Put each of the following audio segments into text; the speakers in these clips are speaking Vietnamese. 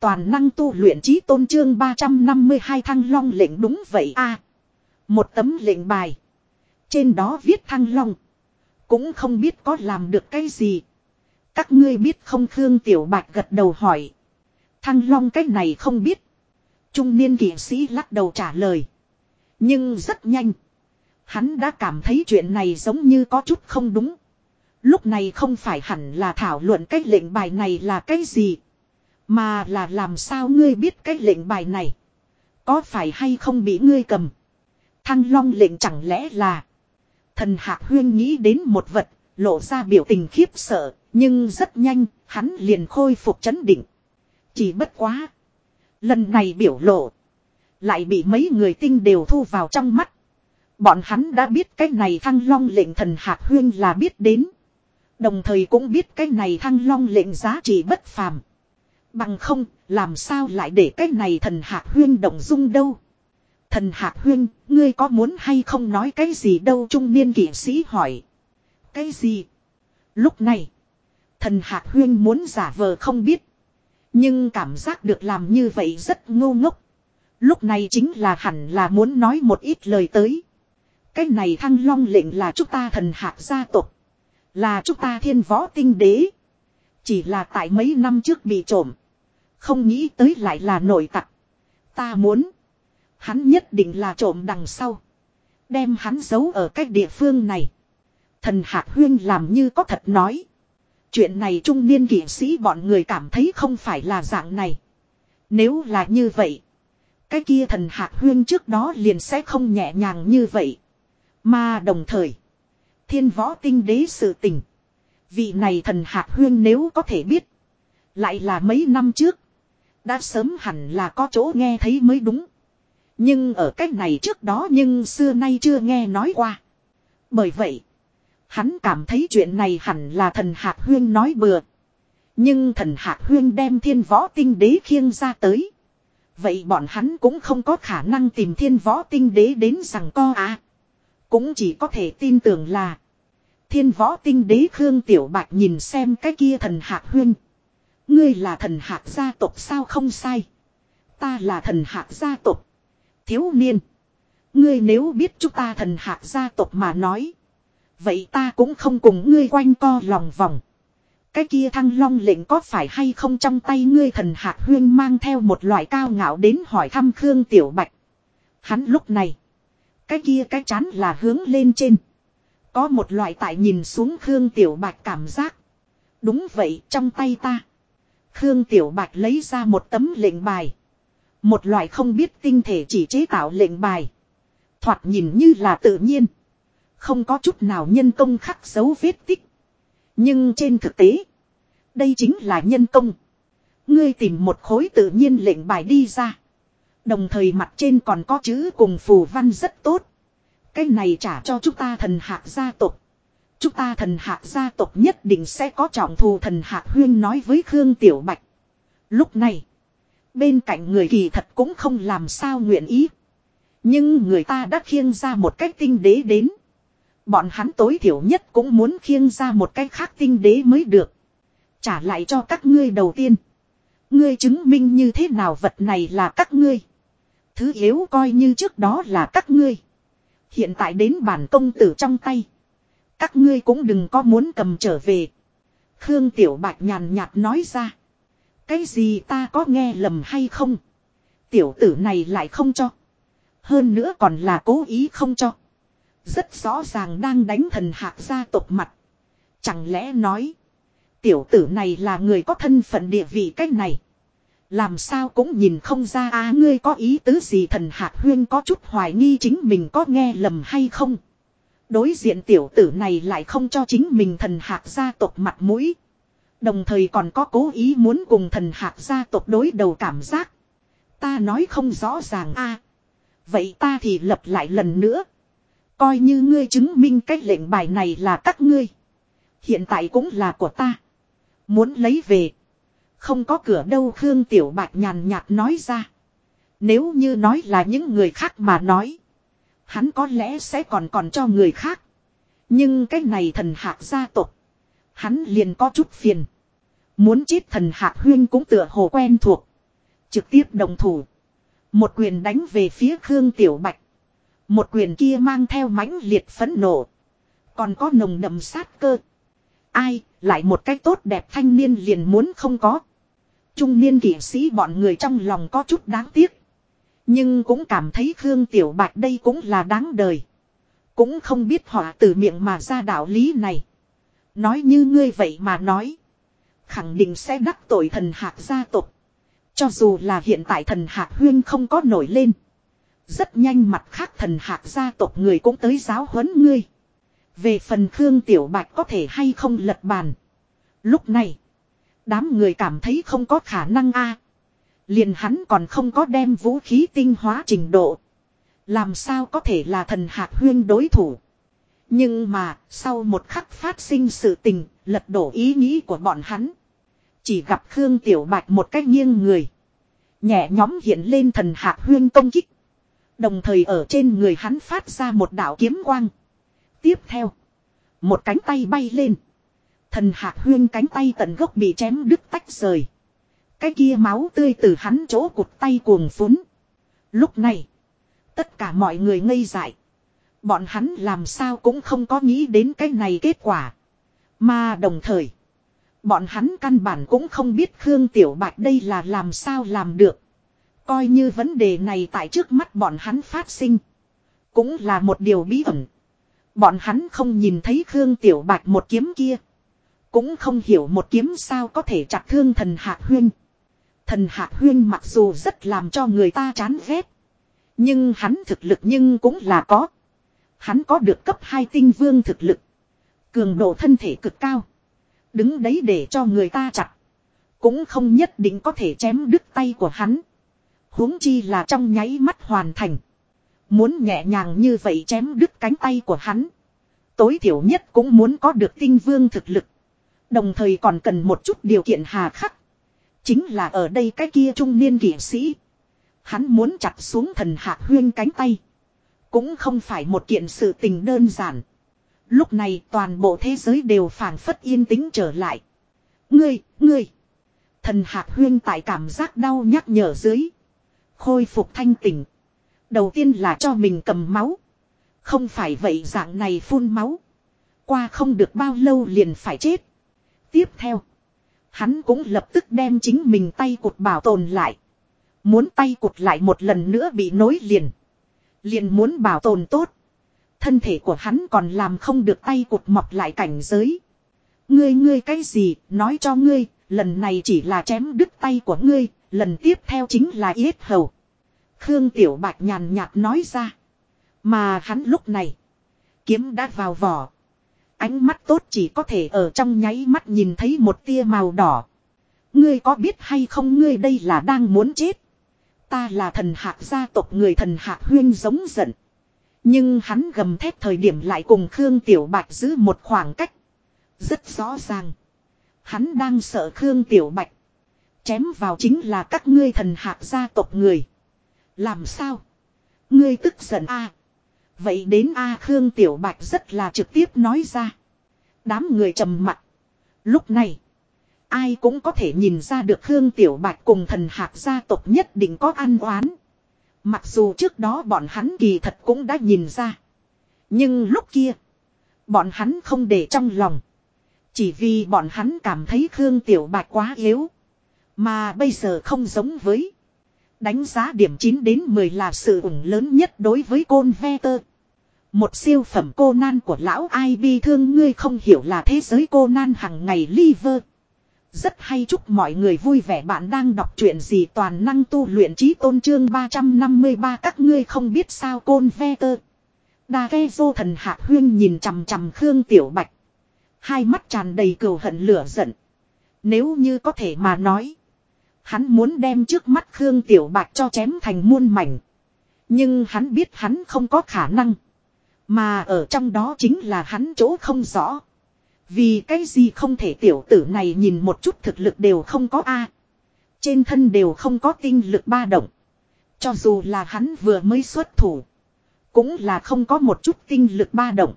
Toàn năng tu luyện trí tôn trương 352 thăng long lệnh đúng vậy a Một tấm lệnh bài. Trên đó viết thăng long. Cũng không biết có làm được cái gì. Các ngươi biết không Khương Tiểu Bạch gật đầu hỏi. Thăng long cái này không biết. Trung niên kỷ sĩ lắc đầu trả lời. Nhưng rất nhanh. Hắn đã cảm thấy chuyện này giống như có chút không đúng. Lúc này không phải hẳn là thảo luận cái lệnh bài này là cái gì. Mà là làm sao ngươi biết cái lệnh bài này. Có phải hay không bị ngươi cầm. Thăng long lệnh chẳng lẽ là. Thần Hạc Huyên nghĩ đến một vật, lộ ra biểu tình khiếp sợ, nhưng rất nhanh, hắn liền khôi phục chấn định. Chỉ bất quá. Lần này biểu lộ. Lại bị mấy người tinh đều thu vào trong mắt. Bọn hắn đã biết cái này thăng long lệnh thần Hạc Huyên là biết đến. Đồng thời cũng biết cái này thăng long lệnh giá trị bất phàm. Bằng không, làm sao lại để cái này thần Hạc Huyên động dung đâu. Thần Hạc Huyên, ngươi có muốn hay không nói cái gì đâu trung niên kỷ sĩ hỏi. Cái gì? Lúc này, thần Hạc Huyên muốn giả vờ không biết. Nhưng cảm giác được làm như vậy rất ngô ngốc. Lúc này chính là hẳn là muốn nói một ít lời tới. Cái này thăng long lệnh là chúng ta thần hạc gia tộc. Là chúng ta thiên võ tinh đế. Chỉ là tại mấy năm trước bị trộm. Không nghĩ tới lại là nội tặc. Ta muốn. Hắn nhất định là trộm đằng sau. Đem hắn giấu ở cách địa phương này. Thần Hạc Huyên làm như có thật nói. Chuyện này trung niên kỷ sĩ bọn người cảm thấy không phải là dạng này. Nếu là như vậy. Cái kia thần Hạc Huyên trước đó liền sẽ không nhẹ nhàng như vậy. Mà đồng thời. Thiên võ tinh đế sự tình. Vị này thần Hạc Huyên nếu có thể biết. Lại là mấy năm trước. Đã sớm hẳn là có chỗ nghe thấy mới đúng. Nhưng ở cách này trước đó nhưng xưa nay chưa nghe nói qua. Bởi vậy, hắn cảm thấy chuyện này hẳn là thần Hạc Huyên nói bừa. Nhưng thần Hạc Huyên đem thiên võ tinh đế khiêng ra tới. Vậy bọn hắn cũng không có khả năng tìm thiên võ tinh đế đến rằng co à. Cũng chỉ có thể tin tưởng là thiên võ tinh đế Khương Tiểu Bạch nhìn xem cái kia thần Hạc Huyên. Ngươi là thần Hạc gia tộc sao không sai. Ta là thần Hạc gia tộc thiếu niên. Ngươi nếu biết chúng ta thần hạ gia tộc mà nói. Vậy ta cũng không cùng ngươi quanh co lòng vòng. Cái kia thăng long lệnh có phải hay không trong tay ngươi thần hạ huyên mang theo một loại cao ngạo đến hỏi thăm Khương Tiểu Bạch. Hắn lúc này. Cái kia cái chán là hướng lên trên. Có một loại tại nhìn xuống Khương Tiểu Bạch cảm giác. Đúng vậy, trong tay ta. Khương Tiểu Bạch lấy ra một tấm lệnh bài. Một loại không biết tinh thể chỉ chế tạo lệnh bài. Thoạt nhìn như là tự nhiên. Không có chút nào nhân công khắc dấu vết tích. Nhưng trên thực tế. Đây chính là nhân công. Ngươi tìm một khối tự nhiên lệnh bài đi ra. Đồng thời mặt trên còn có chữ cùng phù văn rất tốt. Cái này trả cho chúng ta thần hạc gia tộc. Chúng ta thần hạ gia tộc nhất định sẽ có trọng thù thần hạ huyên nói với Khương Tiểu Bạch. Lúc này. Bên cạnh người kỳ thật cũng không làm sao nguyện ý. Nhưng người ta đã khiêng ra một cách tinh đế đến. Bọn hắn tối thiểu nhất cũng muốn khiêng ra một cách khác tinh đế mới được. Trả lại cho các ngươi đầu tiên. Ngươi chứng minh như thế nào vật này là các ngươi. Thứ yếu coi như trước đó là các ngươi. Hiện tại đến bản công tử trong tay. Các ngươi cũng đừng có muốn cầm trở về. Khương Tiểu Bạch nhàn nhạt nói ra. Cái gì ta có nghe lầm hay không? Tiểu tử này lại không cho. Hơn nữa còn là cố ý không cho. Rất rõ ràng đang đánh thần hạc gia tộc mặt. Chẳng lẽ nói. Tiểu tử này là người có thân phận địa vị cách này. Làm sao cũng nhìn không ra á ngươi có ý tứ gì thần hạc huyên có chút hoài nghi chính mình có nghe lầm hay không. Đối diện tiểu tử này lại không cho chính mình thần hạc gia tộc mặt mũi. Đồng thời còn có cố ý muốn cùng thần hạc gia tộc đối đầu cảm giác. Ta nói không rõ ràng a Vậy ta thì lập lại lần nữa. Coi như ngươi chứng minh cách lệnh bài này là các ngươi. Hiện tại cũng là của ta. Muốn lấy về. Không có cửa đâu Khương Tiểu Bạch nhàn nhạt nói ra. Nếu như nói là những người khác mà nói. Hắn có lẽ sẽ còn còn cho người khác. Nhưng cái này thần hạc gia tộc Hắn liền có chút phiền. Muốn chết thần hạc huyên cũng tựa hồ quen thuộc. Trực tiếp đồng thủ. Một quyền đánh về phía Khương Tiểu Bạch. Một quyền kia mang theo mãnh liệt phấn nộ. Còn có nồng đậm sát cơ. Ai, lại một cách tốt đẹp thanh niên liền muốn không có. Trung niên kỷ sĩ bọn người trong lòng có chút đáng tiếc. Nhưng cũng cảm thấy Khương Tiểu Bạch đây cũng là đáng đời. Cũng không biết họ từ miệng mà ra đạo lý này. Nói như ngươi vậy mà nói. Khẳng định sẽ đắc tội thần hạc gia tộc. Cho dù là hiện tại thần hạc huyên không có nổi lên. Rất nhanh mặt khác thần hạc gia tộc người cũng tới giáo huấn ngươi. Về phần Khương Tiểu Bạch có thể hay không lật bàn. Lúc này. Đám người cảm thấy không có khả năng a Liền hắn còn không có đem vũ khí tinh hóa trình độ. Làm sao có thể là thần hạc huyên đối thủ. Nhưng mà, sau một khắc phát sinh sự tình, lật đổ ý nghĩ của bọn hắn. Chỉ gặp Khương Tiểu Bạch một cách nghiêng người. Nhẹ nhóm hiện lên thần hạc huyên công kích. Đồng thời ở trên người hắn phát ra một đạo kiếm quang. Tiếp theo, một cánh tay bay lên. Thần hạc huyên cánh tay tận gốc bị chém đứt tách rời. Cái kia máu tươi từ hắn chỗ cụt tay cuồng phúng. Lúc này, tất cả mọi người ngây dại. Bọn hắn làm sao cũng không có nghĩ đến cái này kết quả. Mà đồng thời, bọn hắn căn bản cũng không biết Khương Tiểu Bạch đây là làm sao làm được. Coi như vấn đề này tại trước mắt bọn hắn phát sinh. Cũng là một điều bí ẩn. Bọn hắn không nhìn thấy Khương Tiểu Bạch một kiếm kia. Cũng không hiểu một kiếm sao có thể chặt thương thần Hạ Huyên. Thần Hạ Huyên mặc dù rất làm cho người ta chán ghét. Nhưng hắn thực lực nhưng cũng là có. Hắn có được cấp 2 tinh vương thực lực. Cường độ thân thể cực cao. Đứng đấy để cho người ta chặt. Cũng không nhất định có thể chém đứt tay của hắn. huống chi là trong nháy mắt hoàn thành. Muốn nhẹ nhàng như vậy chém đứt cánh tay của hắn. Tối thiểu nhất cũng muốn có được tinh vương thực lực. Đồng thời còn cần một chút điều kiện hà khắc. Chính là ở đây cái kia trung niên kỷ sĩ. Hắn muốn chặt xuống thần hạ huyên cánh tay. Cũng không phải một kiện sự tình đơn giản. Lúc này toàn bộ thế giới đều phảng phất yên tĩnh trở lại. Ngươi, ngươi. Thần hạc huyên tại cảm giác đau nhắc nhở dưới. Khôi phục thanh tỉnh. Đầu tiên là cho mình cầm máu. Không phải vậy dạng này phun máu. Qua không được bao lâu liền phải chết. Tiếp theo. Hắn cũng lập tức đem chính mình tay cụt bảo tồn lại. Muốn tay cụt lại một lần nữa bị nối liền. Liền muốn bảo tồn tốt. Thân thể của hắn còn làm không được tay cụt mọc lại cảnh giới. Ngươi ngươi cái gì, nói cho ngươi, lần này chỉ là chém đứt tay của ngươi, lần tiếp theo chính là yết hầu. Khương Tiểu Bạch nhàn nhạt nói ra. Mà hắn lúc này, kiếm đã vào vỏ. Ánh mắt tốt chỉ có thể ở trong nháy mắt nhìn thấy một tia màu đỏ. Ngươi có biết hay không ngươi đây là đang muốn chết. Ta là thần hạc gia tộc người thần hạc huyên giống giận. Nhưng hắn gầm thép thời điểm lại cùng Khương Tiểu Bạch giữ một khoảng cách. Rất rõ ràng. Hắn đang sợ Khương Tiểu Bạch. Chém vào chính là các ngươi thần hạc gia tộc người. Làm sao? Ngươi tức giận a Vậy đến A Khương Tiểu Bạch rất là trực tiếp nói ra. Đám người trầm mặt. Lúc này. Ai cũng có thể nhìn ra được Khương Tiểu Bạch cùng thần hạc gia tộc nhất định có ăn oán. Mặc dù trước đó bọn hắn kỳ thật cũng đã nhìn ra. Nhưng lúc kia. Bọn hắn không để trong lòng. Chỉ vì bọn hắn cảm thấy Khương Tiểu Bạch quá yếu. Mà bây giờ không giống với. Đánh giá điểm 9 đến 10 là sự ủng lớn nhất đối với côn ve tơ. Một siêu phẩm cô nan của lão ai bi thương ngươi không hiểu là thế giới cô nan hằng ngày liver. Rất hay chúc mọi người vui vẻ bạn đang đọc truyện gì toàn năng tu luyện trí tôn trương 353 các ngươi không biết sao côn ve tơ. Đa ghe vô thần hạ huyên nhìn chằm chằm Khương Tiểu Bạch. Hai mắt tràn đầy cừu hận lửa giận. Nếu như có thể mà nói. Hắn muốn đem trước mắt Khương Tiểu Bạch cho chém thành muôn mảnh. Nhưng hắn biết hắn không có khả năng. Mà ở trong đó chính là hắn chỗ không rõ. Vì cái gì không thể tiểu tử này nhìn một chút thực lực đều không có A. Trên thân đều không có tinh lực ba động. Cho dù là hắn vừa mới xuất thủ. Cũng là không có một chút tinh lực ba động.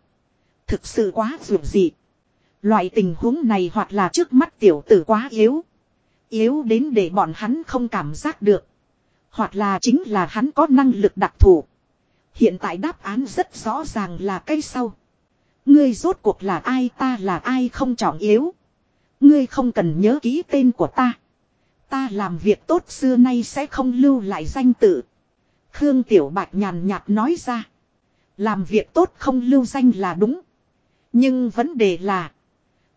Thực sự quá dù gì. Loại tình huống này hoặc là trước mắt tiểu tử quá yếu. Yếu đến để bọn hắn không cảm giác được. Hoặc là chính là hắn có năng lực đặc thù. Hiện tại đáp án rất rõ ràng là cây sau. Ngươi rốt cuộc là ai ta là ai không trọng yếu. Ngươi không cần nhớ ký tên của ta. Ta làm việc tốt xưa nay sẽ không lưu lại danh tự. Khương Tiểu Bạch nhàn nhạt nói ra. Làm việc tốt không lưu danh là đúng. Nhưng vấn đề là.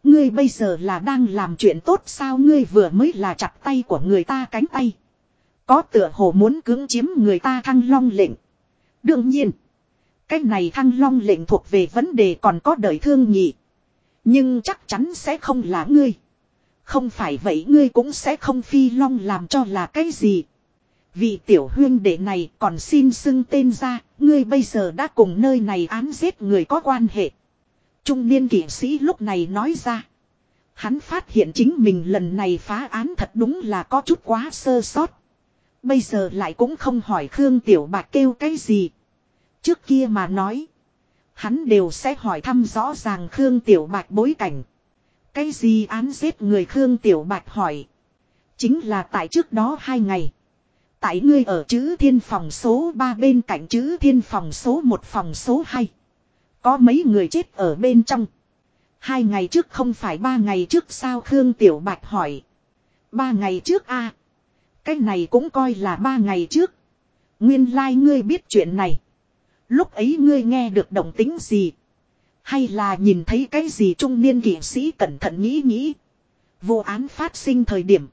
Ngươi bây giờ là đang làm chuyện tốt sao ngươi vừa mới là chặt tay của người ta cánh tay. Có tựa hồ muốn cưỡng chiếm người ta thăng long lệnh. Đương nhiên. Cái này thăng long lệnh thuộc về vấn đề còn có đời thương nhị. Nhưng chắc chắn sẽ không là ngươi. Không phải vậy ngươi cũng sẽ không phi long làm cho là cái gì. Vị tiểu huyên đệ này còn xin xưng tên ra, ngươi bây giờ đã cùng nơi này án giết người có quan hệ. Trung niên kỷ sĩ lúc này nói ra. Hắn phát hiện chính mình lần này phá án thật đúng là có chút quá sơ sót. Bây giờ lại cũng không hỏi Khương Tiểu Bạch kêu cái gì. Trước kia mà nói. Hắn đều sẽ hỏi thăm rõ ràng Khương Tiểu Bạch bối cảnh. Cái gì án giết người Khương Tiểu Bạch hỏi. Chính là tại trước đó hai ngày. Tại ngươi ở chữ thiên phòng số 3 bên cạnh chữ thiên phòng số 1 phòng số 2. Có mấy người chết ở bên trong. Hai ngày trước không phải ba ngày trước sao Khương Tiểu Bạch hỏi. Ba ngày trước a cái này cũng coi là ba ngày trước. Nguyên lai like ngươi biết chuyện này. Lúc ấy ngươi nghe được động tính gì. Hay là nhìn thấy cái gì trung niên kỷ sĩ cẩn thận nghĩ nghĩ. Vụ án phát sinh thời điểm.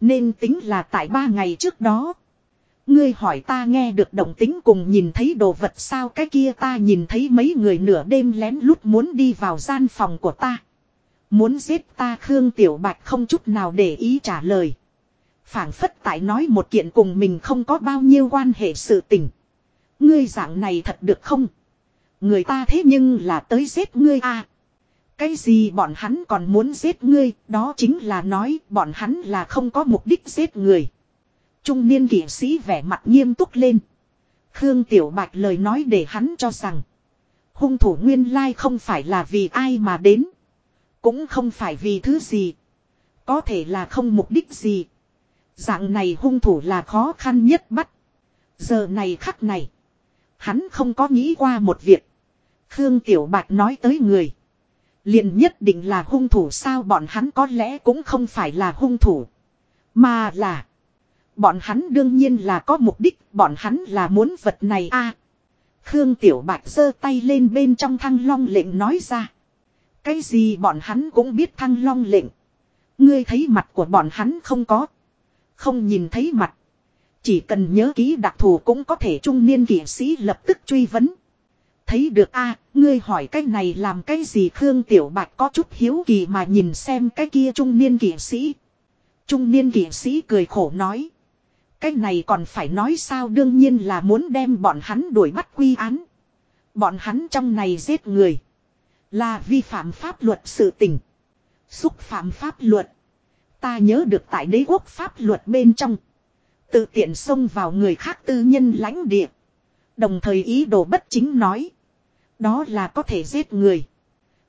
Nên tính là tại ba ngày trước đó. Ngươi hỏi ta nghe được động tính cùng nhìn thấy đồ vật sao cái kia ta nhìn thấy mấy người nửa đêm lén lút muốn đi vào gian phòng của ta. Muốn giết ta Khương Tiểu Bạch không chút nào để ý trả lời phảng phất tại nói một kiện cùng mình không có bao nhiêu quan hệ sự tình. Ngươi dạng này thật được không? Người ta thế nhưng là tới giết ngươi à. Cái gì bọn hắn còn muốn giết ngươi, đó chính là nói bọn hắn là không có mục đích giết người. Trung niên kỷ sĩ vẻ mặt nghiêm túc lên. Khương Tiểu Bạch lời nói để hắn cho rằng. Hung thủ nguyên lai không phải là vì ai mà đến. Cũng không phải vì thứ gì. Có thể là không mục đích gì. Dạng này hung thủ là khó khăn nhất bắt. Giờ này khắc này. Hắn không có nghĩ qua một việc. Khương Tiểu Bạch nói tới người. liền nhất định là hung thủ sao bọn hắn có lẽ cũng không phải là hung thủ. Mà là. Bọn hắn đương nhiên là có mục đích. Bọn hắn là muốn vật này a Khương Tiểu Bạch giơ tay lên bên trong thăng long lệnh nói ra. Cái gì bọn hắn cũng biết thăng long lệnh. Ngươi thấy mặt của bọn hắn không có. Không nhìn thấy mặt. Chỉ cần nhớ ký đặc thù cũng có thể trung niên kỷ sĩ lập tức truy vấn. Thấy được a, ngươi hỏi cái này làm cái gì Khương Tiểu Bạch có chút hiếu kỳ mà nhìn xem cái kia trung niên kỷ sĩ. Trung niên kỷ sĩ cười khổ nói. Cái này còn phải nói sao đương nhiên là muốn đem bọn hắn đuổi bắt quy án. Bọn hắn trong này giết người. Là vi phạm pháp luật sự tình. Xúc phạm pháp luật. Ta nhớ được tại đế quốc pháp luật bên trong. Tự tiện xông vào người khác tư nhân lãnh địa. Đồng thời ý đồ bất chính nói. Đó là có thể giết người.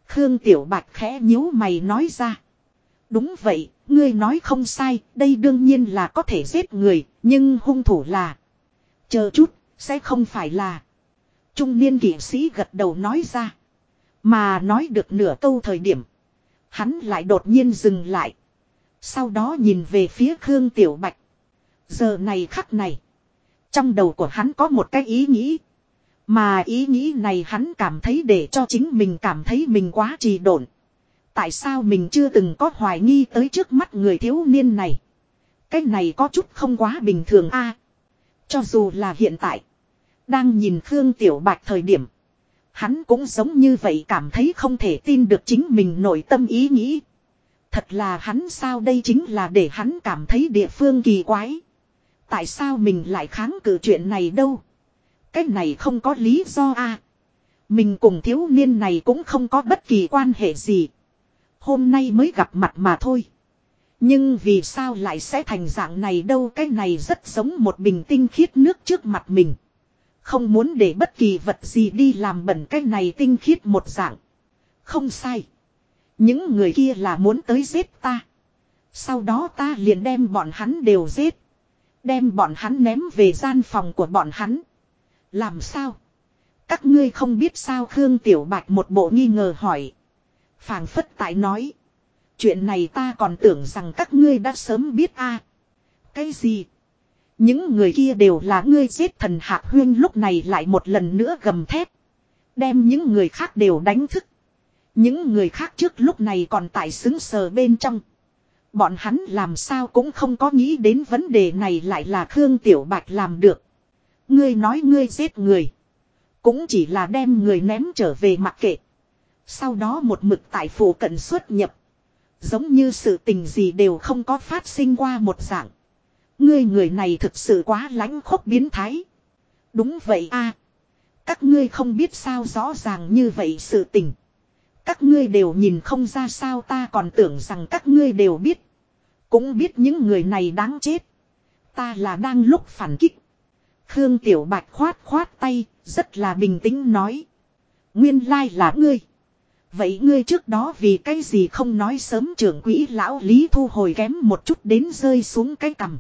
Khương Tiểu Bạch khẽ nhíu mày nói ra. Đúng vậy, ngươi nói không sai, đây đương nhiên là có thể giết người, nhưng hung thủ là. Chờ chút, sẽ không phải là. Trung niên kỷ sĩ gật đầu nói ra. Mà nói được nửa câu thời điểm. Hắn lại đột nhiên dừng lại. Sau đó nhìn về phía Khương Tiểu Bạch. Giờ này khắc này. Trong đầu của hắn có một cái ý nghĩ. Mà ý nghĩ này hắn cảm thấy để cho chính mình cảm thấy mình quá trì độn. Tại sao mình chưa từng có hoài nghi tới trước mắt người thiếu niên này. Cái này có chút không quá bình thường a Cho dù là hiện tại. Đang nhìn Khương Tiểu Bạch thời điểm. Hắn cũng giống như vậy cảm thấy không thể tin được chính mình nội tâm ý nghĩ. Thật là hắn sao đây chính là để hắn cảm thấy địa phương kỳ quái. Tại sao mình lại kháng cự chuyện này đâu? Cái này không có lý do a. Mình cùng thiếu niên này cũng không có bất kỳ quan hệ gì. Hôm nay mới gặp mặt mà thôi. Nhưng vì sao lại sẽ thành dạng này đâu cái này rất giống một bình tinh khiết nước trước mặt mình. Không muốn để bất kỳ vật gì đi làm bẩn cái này tinh khiết một dạng. Không sai. Những người kia là muốn tới giết ta. Sau đó ta liền đem bọn hắn đều giết. Đem bọn hắn ném về gian phòng của bọn hắn. Làm sao? Các ngươi không biết sao Khương Tiểu Bạch một bộ nghi ngờ hỏi. phảng phất tại nói. Chuyện này ta còn tưởng rằng các ngươi đã sớm biết a. Cái gì? Những người kia đều là ngươi giết thần hạ huyên lúc này lại một lần nữa gầm thét. Đem những người khác đều đánh thức. Những người khác trước lúc này còn tại xứng sờ bên trong. Bọn hắn làm sao cũng không có nghĩ đến vấn đề này lại là Khương Tiểu Bạch làm được. Ngươi nói ngươi giết người. Cũng chỉ là đem người ném trở về mặc kệ. Sau đó một mực tại phủ cận xuất nhập. Giống như sự tình gì đều không có phát sinh qua một dạng. Ngươi người này thực sự quá lãnh khốc biến thái. Đúng vậy a Các ngươi không biết sao rõ ràng như vậy sự tình. Các ngươi đều nhìn không ra sao ta còn tưởng rằng các ngươi đều biết. Cũng biết những người này đáng chết. Ta là đang lúc phản kích. Khương Tiểu Bạch khoát khoát tay, rất là bình tĩnh nói. Nguyên lai là ngươi. Vậy ngươi trước đó vì cái gì không nói sớm trưởng quỹ lão Lý thu hồi kém một chút đến rơi xuống cái cằm.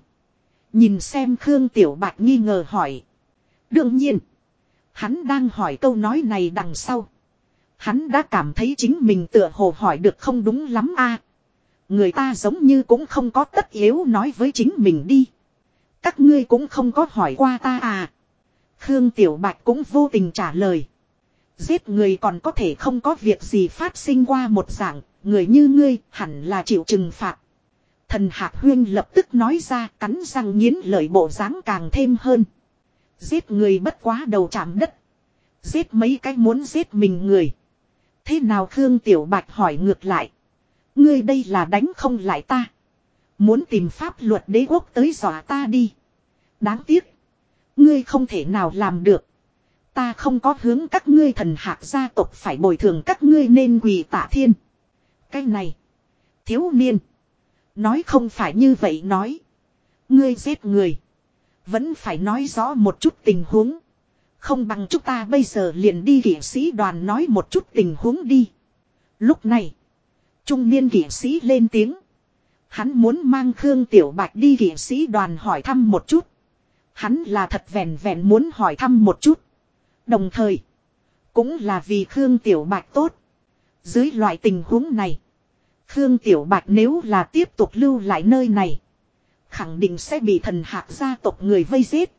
Nhìn xem Khương Tiểu Bạch nghi ngờ hỏi. Đương nhiên. Hắn đang hỏi câu nói này đằng sau. Hắn đã cảm thấy chính mình tựa hồ hỏi được không đúng lắm a. Người ta giống như cũng không có tất yếu nói với chính mình đi. Các ngươi cũng không có hỏi qua ta à. Khương Tiểu Bạch cũng vô tình trả lời. Giết người còn có thể không có việc gì phát sinh qua một dạng, người như ngươi hẳn là chịu trừng phạt. Thần Hạc Huyên lập tức nói ra cắn răng nghiến lợi bộ dáng càng thêm hơn. Giết người bất quá đầu chạm đất. Giết mấy cái muốn giết mình người. Thế nào Khương Tiểu Bạch hỏi ngược lại. Ngươi đây là đánh không lại ta. Muốn tìm pháp luật đế quốc tới dọa ta đi. Đáng tiếc. Ngươi không thể nào làm được. Ta không có hướng các ngươi thần hạc gia tộc phải bồi thường các ngươi nên quỳ tạ thiên. Cái này. Thiếu niên. Nói không phải như vậy nói. Ngươi giết người. Vẫn phải nói rõ một chút tình huống. Không bằng chúng ta bây giờ liền đi kỷ sĩ đoàn nói một chút tình huống đi. Lúc này. Trung niên kỷ sĩ lên tiếng. Hắn muốn mang Khương Tiểu Bạch đi kỷ sĩ đoàn hỏi thăm một chút. Hắn là thật vẹn vẹn muốn hỏi thăm một chút. Đồng thời. Cũng là vì Khương Tiểu Bạch tốt. Dưới loại tình huống này. Khương Tiểu Bạch nếu là tiếp tục lưu lại nơi này. Khẳng định sẽ bị thần hạc gia tộc người vây giết.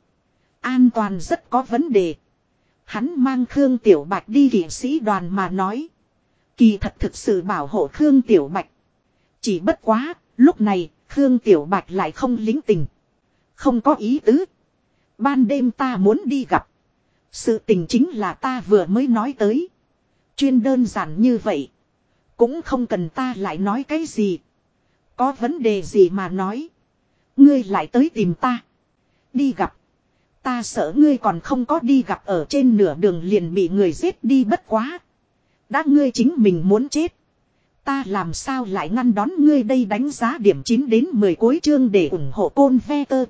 An toàn rất có vấn đề. Hắn mang Khương Tiểu Bạch đi kỷ sĩ đoàn mà nói. Kỳ thật thực sự bảo hộ Khương Tiểu Bạch. Chỉ bất quá, lúc này, Khương Tiểu Bạch lại không lính tình. Không có ý tứ. Ban đêm ta muốn đi gặp. Sự tình chính là ta vừa mới nói tới. Chuyên đơn giản như vậy. Cũng không cần ta lại nói cái gì. Có vấn đề gì mà nói. Ngươi lại tới tìm ta. Đi gặp. Ta sợ ngươi còn không có đi gặp ở trên nửa đường liền bị người giết đi bất quá. Đã ngươi chính mình muốn chết. Ta làm sao lại ngăn đón ngươi đây đánh giá điểm 9 đến 10 cuối chương để ủng hộ côn ve tơ.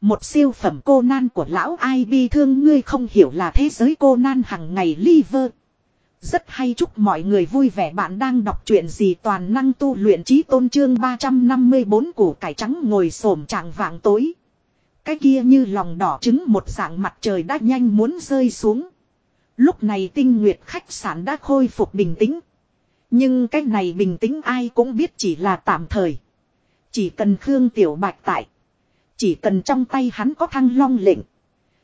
Một siêu phẩm cô nan của lão ai bi thương ngươi không hiểu là thế giới cô nan hằng ngày liver. Rất hay chúc mọi người vui vẻ bạn đang đọc chuyện gì toàn năng tu luyện trí tôn trương 354 củ cải trắng ngồi xổm trạng vạng tối. Cái kia như lòng đỏ trứng một dạng mặt trời đã nhanh muốn rơi xuống. Lúc này tinh nguyệt khách sạn đã khôi phục bình tĩnh. Nhưng cái này bình tĩnh ai cũng biết chỉ là tạm thời. Chỉ cần Khương Tiểu Bạch tại. Chỉ cần trong tay hắn có thăng long lệnh.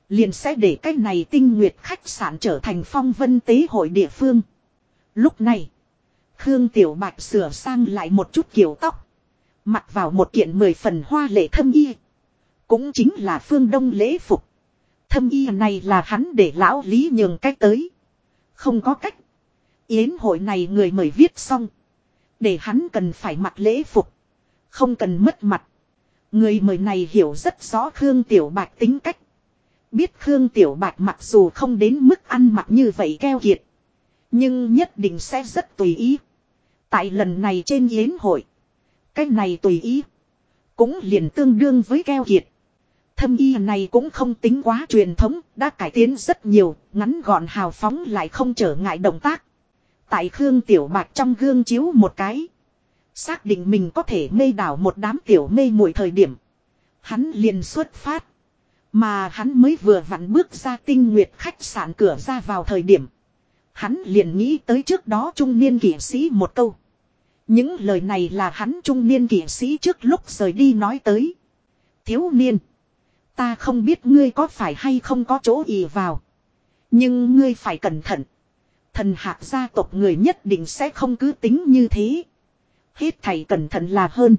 Liền sẽ để cái này tinh nguyệt khách sạn trở thành phong vân tế hội địa phương. Lúc này. Khương Tiểu Bạch sửa sang lại một chút kiểu tóc. Mặc vào một kiện mười phần hoa lệ thâm y. Cũng chính là phương đông lễ phục. Thâm y này là hắn để lão lý nhường cách tới. Không có cách. Yến hội này người mời viết xong. Để hắn cần phải mặc lễ phục. Không cần mất mặt. Người mời này hiểu rất rõ Khương Tiểu Bạch tính cách. Biết Khương Tiểu Bạch mặc dù không đến mức ăn mặc như vậy keo kiệt. Nhưng nhất định sẽ rất tùy ý. Tại lần này trên yến hội. Cái này tùy ý. Cũng liền tương đương với keo kiệt. Thâm y này cũng không tính quá truyền thống, đã cải tiến rất nhiều, ngắn gọn hào phóng lại không trở ngại động tác. Tại Khương Tiểu Bạch trong gương chiếu một cái. Xác định mình có thể mê đảo một đám tiểu mê muội thời điểm. Hắn liền xuất phát. Mà hắn mới vừa vặn bước ra tinh nguyệt khách sạn cửa ra vào thời điểm. Hắn liền nghĩ tới trước đó trung niên kỷ sĩ một câu. Những lời này là hắn trung niên kỷ sĩ trước lúc rời đi nói tới. Thiếu niên. Ta không biết ngươi có phải hay không có chỗ ý vào. Nhưng ngươi phải cẩn thận. Thần hạc gia tộc người nhất định sẽ không cứ tính như thế. Hết thầy cẩn thận là hơn.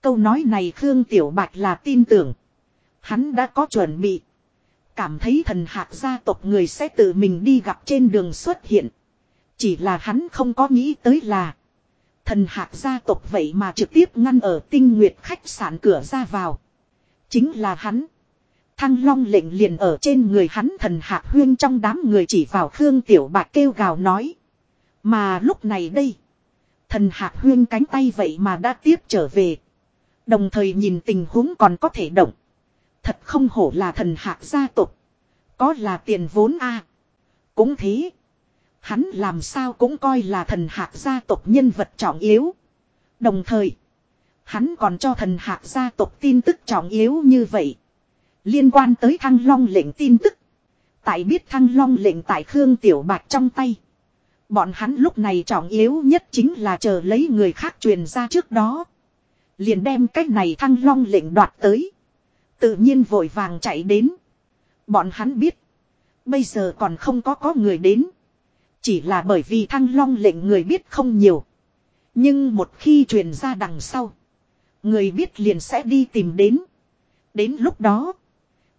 Câu nói này Khương Tiểu Bạch là tin tưởng. Hắn đã có chuẩn bị. Cảm thấy thần hạc gia tộc người sẽ tự mình đi gặp trên đường xuất hiện. Chỉ là hắn không có nghĩ tới là. Thần hạc gia tộc vậy mà trực tiếp ngăn ở tinh nguyệt khách sạn cửa ra vào. Chính là hắn. Thăng long lệnh liền ở trên người hắn thần hạc huyên trong đám người chỉ vào Khương Tiểu Bạch kêu gào nói. Mà lúc này đây. Thần hạc huyên cánh tay vậy mà đã tiếp trở về. Đồng thời nhìn tình huống còn có thể động. Thật không hổ là thần hạc gia tộc. Có là tiền vốn a Cũng thế. Hắn làm sao cũng coi là thần hạc gia tộc nhân vật trọng yếu. Đồng thời. Hắn còn cho thần hạc gia tộc tin tức trọng yếu như vậy. Liên quan tới thăng long lệnh tin tức. Tại biết thăng long lệnh tại Khương Tiểu Bạch trong tay. Bọn hắn lúc này trọng yếu nhất chính là chờ lấy người khác truyền ra trước đó. Liền đem cách này thăng long lệnh đoạt tới. Tự nhiên vội vàng chạy đến. Bọn hắn biết. Bây giờ còn không có có người đến. Chỉ là bởi vì thăng long lệnh người biết không nhiều. Nhưng một khi truyền ra đằng sau. Người biết liền sẽ đi tìm đến. Đến lúc đó.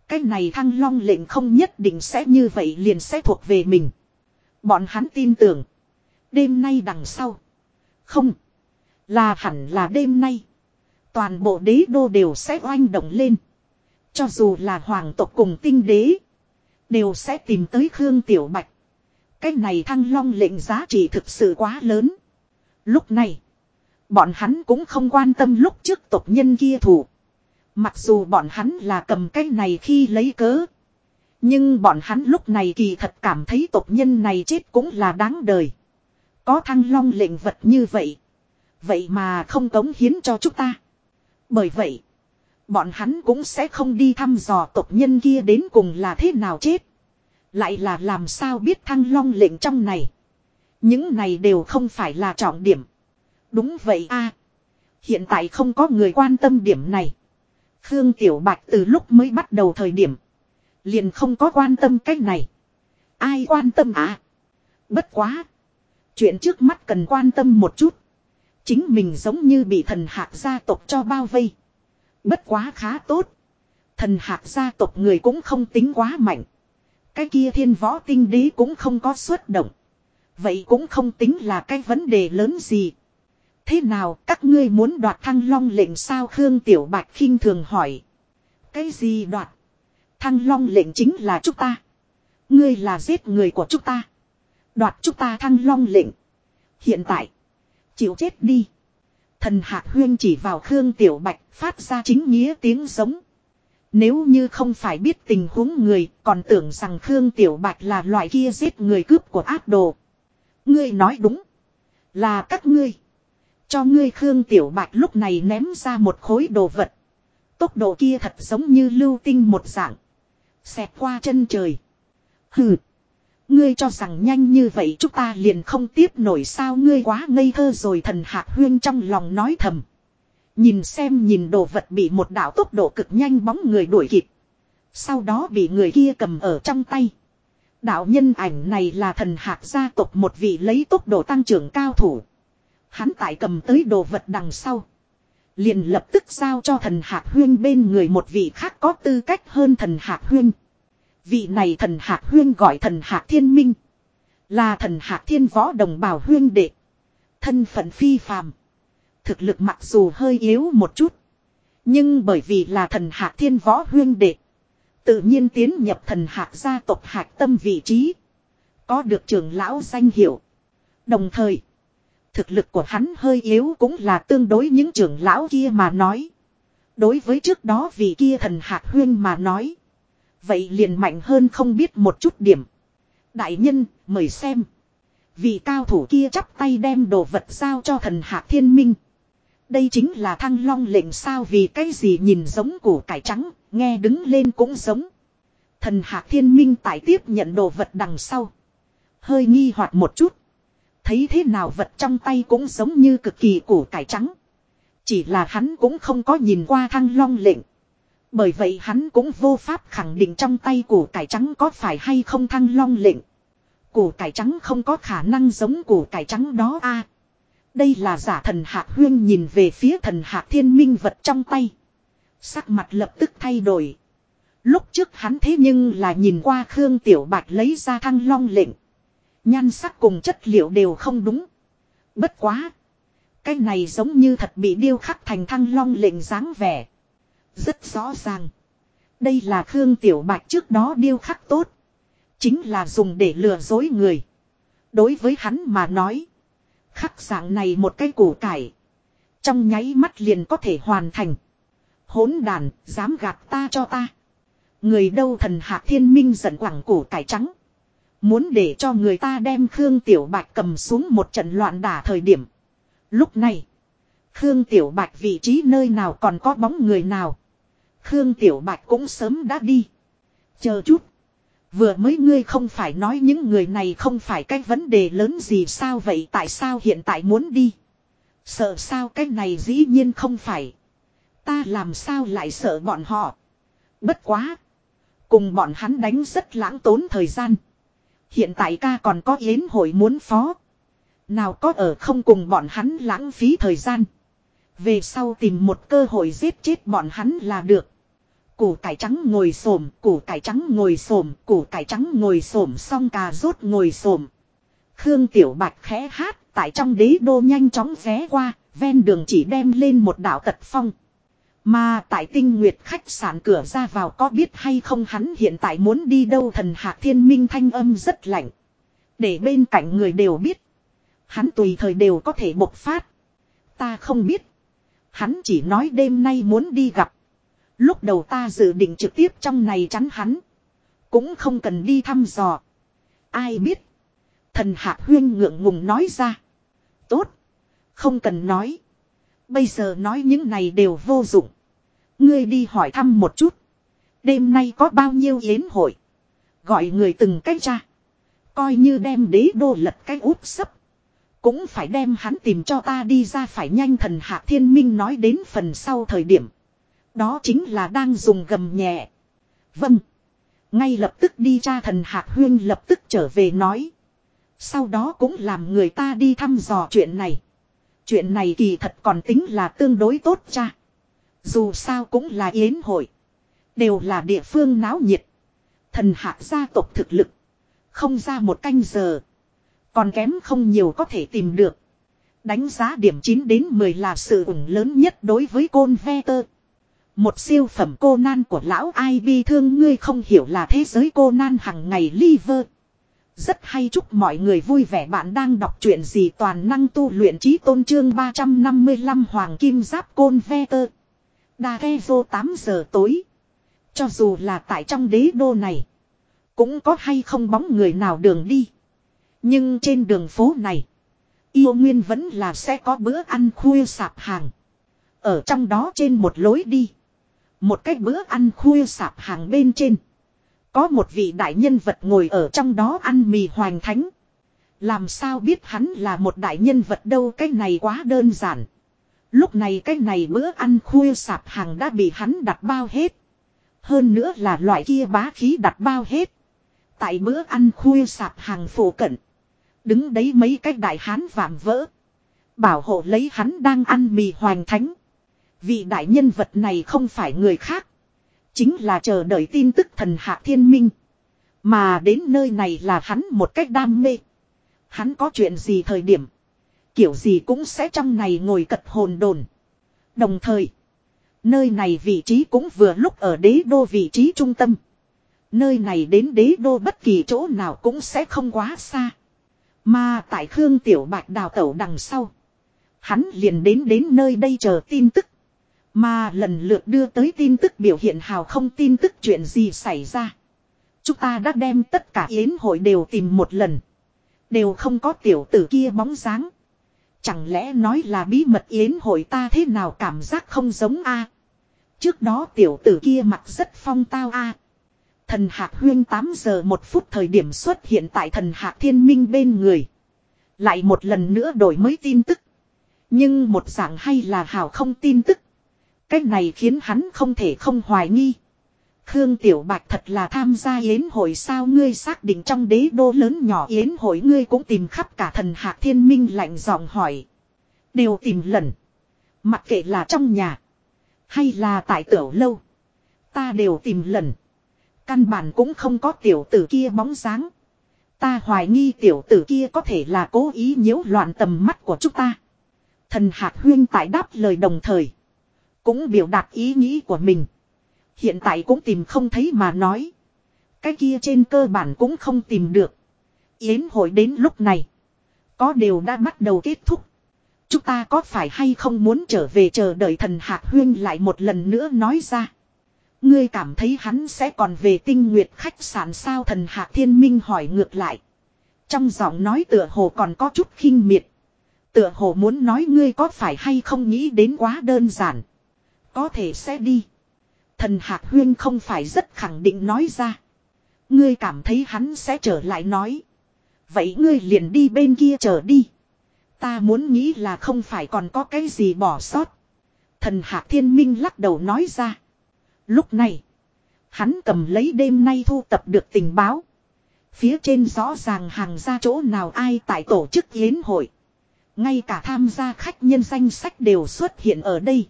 Cái này thăng long lệnh không nhất định sẽ như vậy liền sẽ thuộc về mình. Bọn hắn tin tưởng. Đêm nay đằng sau. Không. Là hẳn là đêm nay. Toàn bộ đế đô đều sẽ oanh động lên. Cho dù là hoàng tộc cùng tinh đế. Đều sẽ tìm tới Khương Tiểu Bạch. Cái này thăng long lệnh giá trị thực sự quá lớn. Lúc này. Bọn hắn cũng không quan tâm lúc trước tộc nhân kia thủ. Mặc dù bọn hắn là cầm cái này khi lấy cớ. Nhưng bọn hắn lúc này kỳ thật cảm thấy tộc nhân này chết cũng là đáng đời. Có thăng long lệnh vật như vậy. Vậy mà không cống hiến cho chúng ta. Bởi vậy. Bọn hắn cũng sẽ không đi thăm dò tộc nhân kia đến cùng là thế nào chết. Lại là làm sao biết thăng long lệnh trong này. Những này đều không phải là trọng điểm. Đúng vậy a Hiện tại không có người quan tâm điểm này. Khương Tiểu Bạch từ lúc mới bắt đầu thời điểm. Liền không có quan tâm cách này. Ai quan tâm à? Bất quá. Chuyện trước mắt cần quan tâm một chút. Chính mình giống như bị thần hạc gia tộc cho bao vây. Bất quá khá tốt. Thần hạc gia tộc người cũng không tính quá mạnh. Cái kia thiên võ tinh đế cũng không có xuất động. Vậy cũng không tính là cái vấn đề lớn gì. Thế nào, các ngươi muốn đoạt thăng long lệnh sao Khương Tiểu Bạch khinh thường hỏi. Cái gì đoạt? Thăng long lệnh chính là chúng ta. Ngươi là giết người của chúng ta. Đoạt chúng ta thăng long lệnh. Hiện tại. Chịu chết đi. Thần Hạc Huyên chỉ vào Khương Tiểu Bạch phát ra chính nghĩa tiếng giống. Nếu như không phải biết tình huống người, còn tưởng rằng Khương Tiểu Bạch là loại kia giết người cướp của ác đồ. Ngươi nói đúng. Là các ngươi. Cho ngươi Khương Tiểu Bạch lúc này ném ra một khối đồ vật. Tốc độ kia thật giống như lưu tinh một dạng. Xẹt qua chân trời. Hừ. Ngươi cho rằng nhanh như vậy chúng ta liền không tiếp nổi sao ngươi quá ngây thơ rồi thần hạ huyên trong lòng nói thầm. Nhìn xem nhìn đồ vật bị một đạo tốc độ cực nhanh bóng người đuổi kịp. Sau đó bị người kia cầm ở trong tay. Đạo nhân ảnh này là thần hạc gia tộc một vị lấy tốc độ tăng trưởng cao thủ. Hắn tại cầm tới đồ vật đằng sau. Liền lập tức giao cho thần hạc huyên bên người một vị khác có tư cách hơn thần hạc huyên. Vị này thần hạc huyên gọi thần hạc thiên minh. Là thần hạc thiên võ đồng bào huyên đệ. Thân phận phi phàm. Thực lực mặc dù hơi yếu một chút. Nhưng bởi vì là thần hạc thiên võ huyên đệ. Tự nhiên tiến nhập thần hạc gia tộc hạc tâm vị trí. Có được trưởng lão danh hiệu. Đồng thời. Thực lực của hắn hơi yếu cũng là tương đối những trưởng lão kia mà nói. Đối với trước đó vị kia thần hạc huyên mà nói. Vậy liền mạnh hơn không biết một chút điểm. Đại nhân, mời xem. Vị cao thủ kia chắp tay đem đồ vật giao cho thần hạc thiên minh. Đây chính là thăng long lệnh sao vì cái gì nhìn giống củ cải trắng, nghe đứng lên cũng giống. Thần hạc thiên minh tại tiếp nhận đồ vật đằng sau. Hơi nghi hoặc một chút. Thấy thế nào vật trong tay cũng giống như cực kỳ củ cải trắng. Chỉ là hắn cũng không có nhìn qua thăng long lệnh. Bởi vậy hắn cũng vô pháp khẳng định trong tay củ cải trắng có phải hay không thăng long lệnh. Củ cải trắng không có khả năng giống củ cải trắng đó a. đây là giả thần hạ huyên nhìn về phía thần hạ thiên minh vật trong tay. Sắc mặt lập tức thay đổi. Lúc trước hắn thế nhưng là nhìn qua Khương Tiểu Bạch lấy ra thăng long lệnh. Nhan sắc cùng chất liệu đều không đúng. Bất quá. Cái này giống như thật bị điêu khắc thành thăng long lệnh dáng vẻ. Rất rõ ràng. Đây là Khương Tiểu Bạch trước đó điêu khắc tốt. Chính là dùng để lừa dối người. Đối với hắn mà nói. Khắc dạng này một cái củ cải. Trong nháy mắt liền có thể hoàn thành. Hỗn đàn, dám gạt ta cho ta. Người đâu thần hạ thiên minh giận quẳng củ cải trắng. Muốn để cho người ta đem Khương Tiểu Bạch cầm xuống một trận loạn đả thời điểm. Lúc này, Khương Tiểu Bạch vị trí nơi nào còn có bóng người nào. Khương Tiểu Bạch cũng sớm đã đi. Chờ chút. Vừa mới ngươi không phải nói những người này không phải cái vấn đề lớn gì sao vậy tại sao hiện tại muốn đi. Sợ sao cái này dĩ nhiên không phải. Ta làm sao lại sợ bọn họ. Bất quá. Cùng bọn hắn đánh rất lãng tốn thời gian. Hiện tại ca còn có yến hội muốn phó. Nào có ở không cùng bọn hắn lãng phí thời gian. Về sau tìm một cơ hội giết chết bọn hắn là được. Củ cải trắng ngồi xổm, củ cải trắng ngồi xổm, củ cải trắng ngồi xổm xong cà rốt ngồi xổm. Khương Tiểu Bạch khẽ hát, tại trong đế đô nhanh chóng vé qua, ven đường chỉ đem lên một đảo tật phong. Mà tại tinh nguyệt khách sạn cửa ra vào có biết hay không hắn hiện tại muốn đi đâu thần hạ thiên minh thanh âm rất lạnh. Để bên cạnh người đều biết. Hắn tùy thời đều có thể bộc phát. Ta không biết. Hắn chỉ nói đêm nay muốn đi gặp. Lúc đầu ta dự định trực tiếp trong này chắn hắn. Cũng không cần đi thăm dò. Ai biết. Thần hạ huyên ngượng ngùng nói ra. Tốt. Không cần nói. Bây giờ nói những này đều vô dụng. Ngươi đi hỏi thăm một chút. Đêm nay có bao nhiêu yến hội. Gọi người từng cách ra. Coi như đem đế đô lật cái úp sấp. Cũng phải đem hắn tìm cho ta đi ra phải nhanh thần hạ thiên minh nói đến phần sau thời điểm. Đó chính là đang dùng gầm nhẹ. Vâng. Ngay lập tức đi cha thần Hạc Huyên lập tức trở về nói. Sau đó cũng làm người ta đi thăm dò chuyện này. Chuyện này kỳ thật còn tính là tương đối tốt cha. Dù sao cũng là yến hội. Đều là địa phương náo nhiệt. Thần hạ gia tộc thực lực. Không ra một canh giờ. Còn kém không nhiều có thể tìm được. Đánh giá điểm 9 đến 10 là sự ủng lớn nhất đối với côn ve tơ. Một siêu phẩm cô nan của lão ai bi thương ngươi không hiểu là thế giới cô nan hằng ngày liver. Rất hay chúc mọi người vui vẻ bạn đang đọc truyện gì toàn năng tu luyện trí tôn trương 355 hoàng kim giáp côn ve tơ. Đa ghe vô 8 giờ tối. Cho dù là tại trong đế đô này. Cũng có hay không bóng người nào đường đi. Nhưng trên đường phố này. Yêu nguyên vẫn là sẽ có bữa ăn khuya sạp hàng. Ở trong đó trên một lối đi. Một cái bữa ăn khuya sạp hàng bên trên. Có một vị đại nhân vật ngồi ở trong đó ăn mì hoành thánh. Làm sao biết hắn là một đại nhân vật đâu, cái này quá đơn giản. Lúc này cái này bữa ăn khuya sạp hàng đã bị hắn đặt bao hết. Hơn nữa là loại kia bá khí đặt bao hết. Tại bữa ăn khuya sạp hàng phổ cận. Đứng đấy mấy cái đại hán vạm vỡ. Bảo hộ lấy hắn đang ăn mì hoành thánh. Vị đại nhân vật này không phải người khác. Chính là chờ đợi tin tức thần hạ thiên minh. Mà đến nơi này là hắn một cách đam mê. Hắn có chuyện gì thời điểm. Kiểu gì cũng sẽ trong này ngồi cật hồn đồn. Đồng thời. Nơi này vị trí cũng vừa lúc ở đế đô vị trí trung tâm. Nơi này đến đế đô bất kỳ chỗ nào cũng sẽ không quá xa. Mà tại Khương Tiểu Bạch đào tẩu đằng sau. Hắn liền đến đến nơi đây chờ tin tức. Mà lần lượt đưa tới tin tức biểu hiện hào không tin tức chuyện gì xảy ra. Chúng ta đã đem tất cả yến hội đều tìm một lần. Đều không có tiểu tử kia bóng dáng. Chẳng lẽ nói là bí mật yến hội ta thế nào cảm giác không giống a Trước đó tiểu tử kia mặt rất phong tao a Thần Hạc Huyên 8 giờ một phút thời điểm xuất hiện tại thần Hạc Thiên Minh bên người. Lại một lần nữa đổi mới tin tức. Nhưng một dạng hay là hào không tin tức. Cách này khiến hắn không thể không hoài nghi. Khương Tiểu Bạch thật là tham gia yến hội sao ngươi xác định trong đế đô lớn nhỏ yến hội ngươi cũng tìm khắp cả thần hạc thiên minh lạnh giọng hỏi. Đều tìm lần. Mặc kệ là trong nhà. Hay là tại tiểu lâu. Ta đều tìm lần. Căn bản cũng không có tiểu tử kia bóng dáng. Ta hoài nghi tiểu tử kia có thể là cố ý nhiễu loạn tầm mắt của chúng ta. Thần hạc huyên tại đáp lời đồng thời. Cũng biểu đạt ý nghĩ của mình. Hiện tại cũng tìm không thấy mà nói. Cái kia trên cơ bản cũng không tìm được. Yến hội đến lúc này. Có điều đã bắt đầu kết thúc. Chúng ta có phải hay không muốn trở về chờ đợi thần Hạc Huyên lại một lần nữa nói ra. Ngươi cảm thấy hắn sẽ còn về tinh nguyệt khách sạn sao thần Hạc Thiên Minh hỏi ngược lại. Trong giọng nói tựa hồ còn có chút khinh miệt. Tựa hồ muốn nói ngươi có phải hay không nghĩ đến quá đơn giản. Có thể sẽ đi. Thần Hạc Huyên không phải rất khẳng định nói ra. Ngươi cảm thấy hắn sẽ trở lại nói. Vậy ngươi liền đi bên kia chờ đi. Ta muốn nghĩ là không phải còn có cái gì bỏ sót. Thần Hạc Thiên Minh lắc đầu nói ra. Lúc này, hắn cầm lấy đêm nay thu tập được tình báo. Phía trên rõ ràng hàng ra chỗ nào ai tại tổ chức yến hội. Ngay cả tham gia khách nhân danh sách đều xuất hiện ở đây.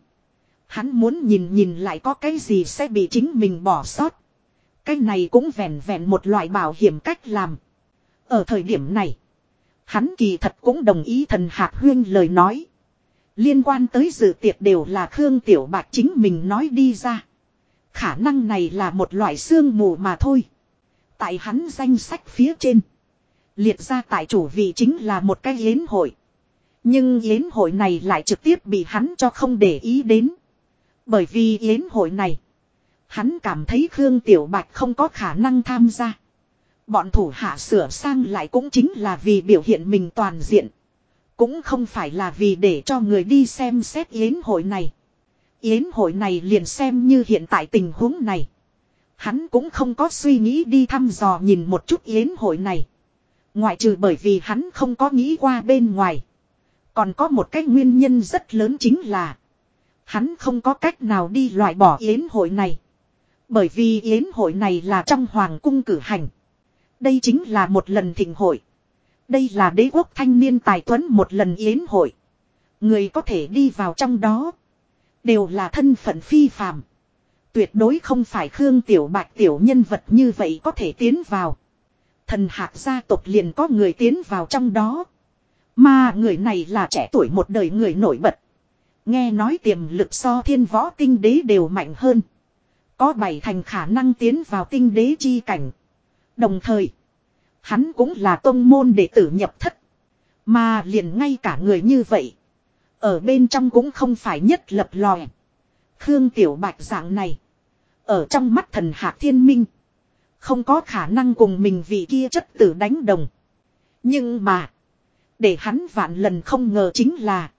Hắn muốn nhìn nhìn lại có cái gì sẽ bị chính mình bỏ sót. Cái này cũng vẹn vẹn một loại bảo hiểm cách làm. Ở thời điểm này, hắn kỳ thật cũng đồng ý thần Hạc Huyên lời nói. Liên quan tới dự tiệc đều là Khương Tiểu bạc chính mình nói đi ra. Khả năng này là một loại xương mù mà thôi. Tại hắn danh sách phía trên. Liệt ra tại chủ vị chính là một cái yến hội. Nhưng yến hội này lại trực tiếp bị hắn cho không để ý đến. Bởi vì yến hội này. Hắn cảm thấy Khương Tiểu Bạch không có khả năng tham gia. Bọn thủ hạ sửa sang lại cũng chính là vì biểu hiện mình toàn diện. Cũng không phải là vì để cho người đi xem xét yến hội này. Yến hội này liền xem như hiện tại tình huống này. Hắn cũng không có suy nghĩ đi thăm dò nhìn một chút yến hội này. Ngoại trừ bởi vì hắn không có nghĩ qua bên ngoài. Còn có một cái nguyên nhân rất lớn chính là. Hắn không có cách nào đi loại bỏ yến hội này. Bởi vì yến hội này là trong hoàng cung cử hành. Đây chính là một lần thịnh hội. Đây là đế quốc thanh niên tài tuấn một lần yến hội. Người có thể đi vào trong đó. Đều là thân phận phi phàm. Tuyệt đối không phải Khương Tiểu Bạch tiểu nhân vật như vậy có thể tiến vào. Thần hạc gia tộc liền có người tiến vào trong đó. Mà người này là trẻ tuổi một đời người nổi bật. Nghe nói tiềm lực so thiên võ tinh đế đều mạnh hơn. Có bảy thành khả năng tiến vào tinh đế chi cảnh. Đồng thời, hắn cũng là tông môn đệ tử nhập thất. Mà liền ngay cả người như vậy. Ở bên trong cũng không phải nhất lập lòe. Khương Tiểu Bạch dạng này. Ở trong mắt thần hạ thiên minh. Không có khả năng cùng mình vì kia chất tử đánh đồng. Nhưng mà. Để hắn vạn lần không ngờ chính là.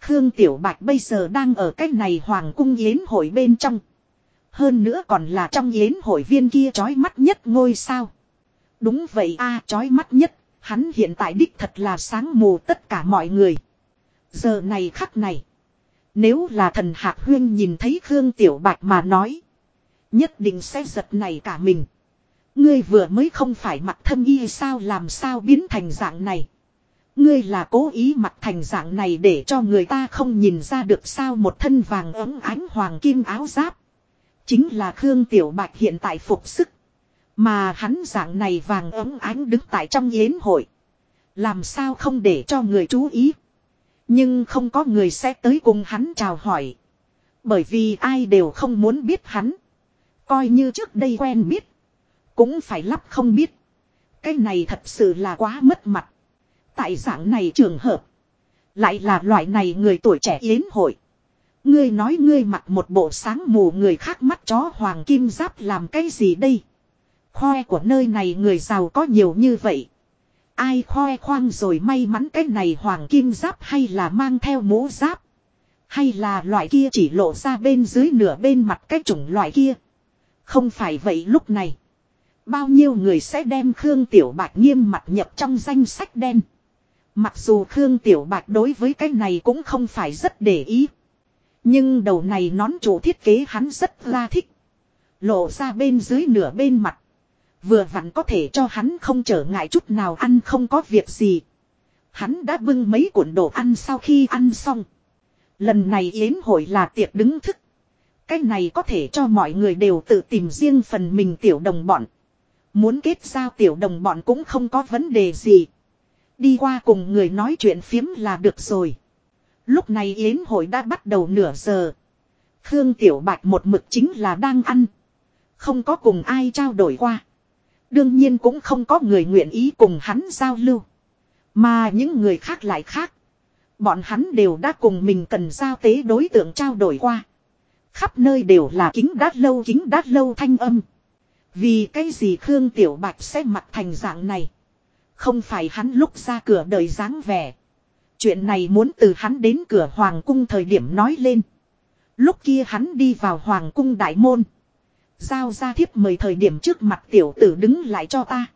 Khương Tiểu Bạch bây giờ đang ở cách này Hoàng cung Yến hội bên trong. Hơn nữa còn là trong Yến hội viên kia chói mắt nhất ngôi sao. Đúng vậy a, chói mắt nhất. Hắn hiện tại đích thật là sáng mù tất cả mọi người. Giờ này khắc này. Nếu là thần Hạc Huyên nhìn thấy Khương Tiểu Bạch mà nói. Nhất định sẽ giật này cả mình. Ngươi vừa mới không phải mặc thâm y sao, làm sao biến thành dạng này. Ngươi là cố ý mặc thành dạng này để cho người ta không nhìn ra được sao một thân vàng ấm ánh hoàng kim áo giáp. Chính là Khương Tiểu Bạch hiện tại phục sức. Mà hắn dạng này vàng ấm ánh đứng tại trong yến hội. Làm sao không để cho người chú ý. Nhưng không có người sẽ tới cùng hắn chào hỏi. Bởi vì ai đều không muốn biết hắn. Coi như trước đây quen biết. Cũng phải lắp không biết. Cái này thật sự là quá mất mặt. Tại dạng này trường hợp. Lại là loại này người tuổi trẻ yến hội. Ngươi nói ngươi mặc một bộ sáng mù người khác mắt chó hoàng kim giáp làm cái gì đây? Khoe của nơi này người giàu có nhiều như vậy. Ai khoe khoang rồi may mắn cái này hoàng kim giáp hay là mang theo mũ giáp. Hay là loại kia chỉ lộ ra bên dưới nửa bên mặt cái chủng loại kia. Không phải vậy lúc này. Bao nhiêu người sẽ đem Khương Tiểu Bạch nghiêm mặt nhập trong danh sách đen. Mặc dù Khương Tiểu Bạch đối với cái này cũng không phải rất để ý. Nhưng đầu này nón chủ thiết kế hắn rất ra thích. Lộ ra bên dưới nửa bên mặt. Vừa vặn có thể cho hắn không trở ngại chút nào ăn không có việc gì. Hắn đã bưng mấy cuộn đồ ăn sau khi ăn xong. Lần này yến hội là tiệc đứng thức. Cái này có thể cho mọi người đều tự tìm riêng phần mình tiểu đồng bọn. Muốn kết giao tiểu đồng bọn cũng không có vấn đề gì. Đi qua cùng người nói chuyện phiếm là được rồi. Lúc này yến hội đã bắt đầu nửa giờ. Khương Tiểu Bạch một mực chính là đang ăn. Không có cùng ai trao đổi qua. Đương nhiên cũng không có người nguyện ý cùng hắn giao lưu. Mà những người khác lại khác. Bọn hắn đều đã cùng mình cần giao tế đối tượng trao đổi qua. Khắp nơi đều là kính đát lâu kính đát lâu thanh âm. Vì cái gì Khương Tiểu Bạch sẽ mặt thành dạng này. Không phải hắn lúc ra cửa đời dáng vẻ. Chuyện này muốn từ hắn đến cửa Hoàng cung thời điểm nói lên. Lúc kia hắn đi vào Hoàng cung đại môn. Giao ra thiếp mời thời điểm trước mặt tiểu tử đứng lại cho ta.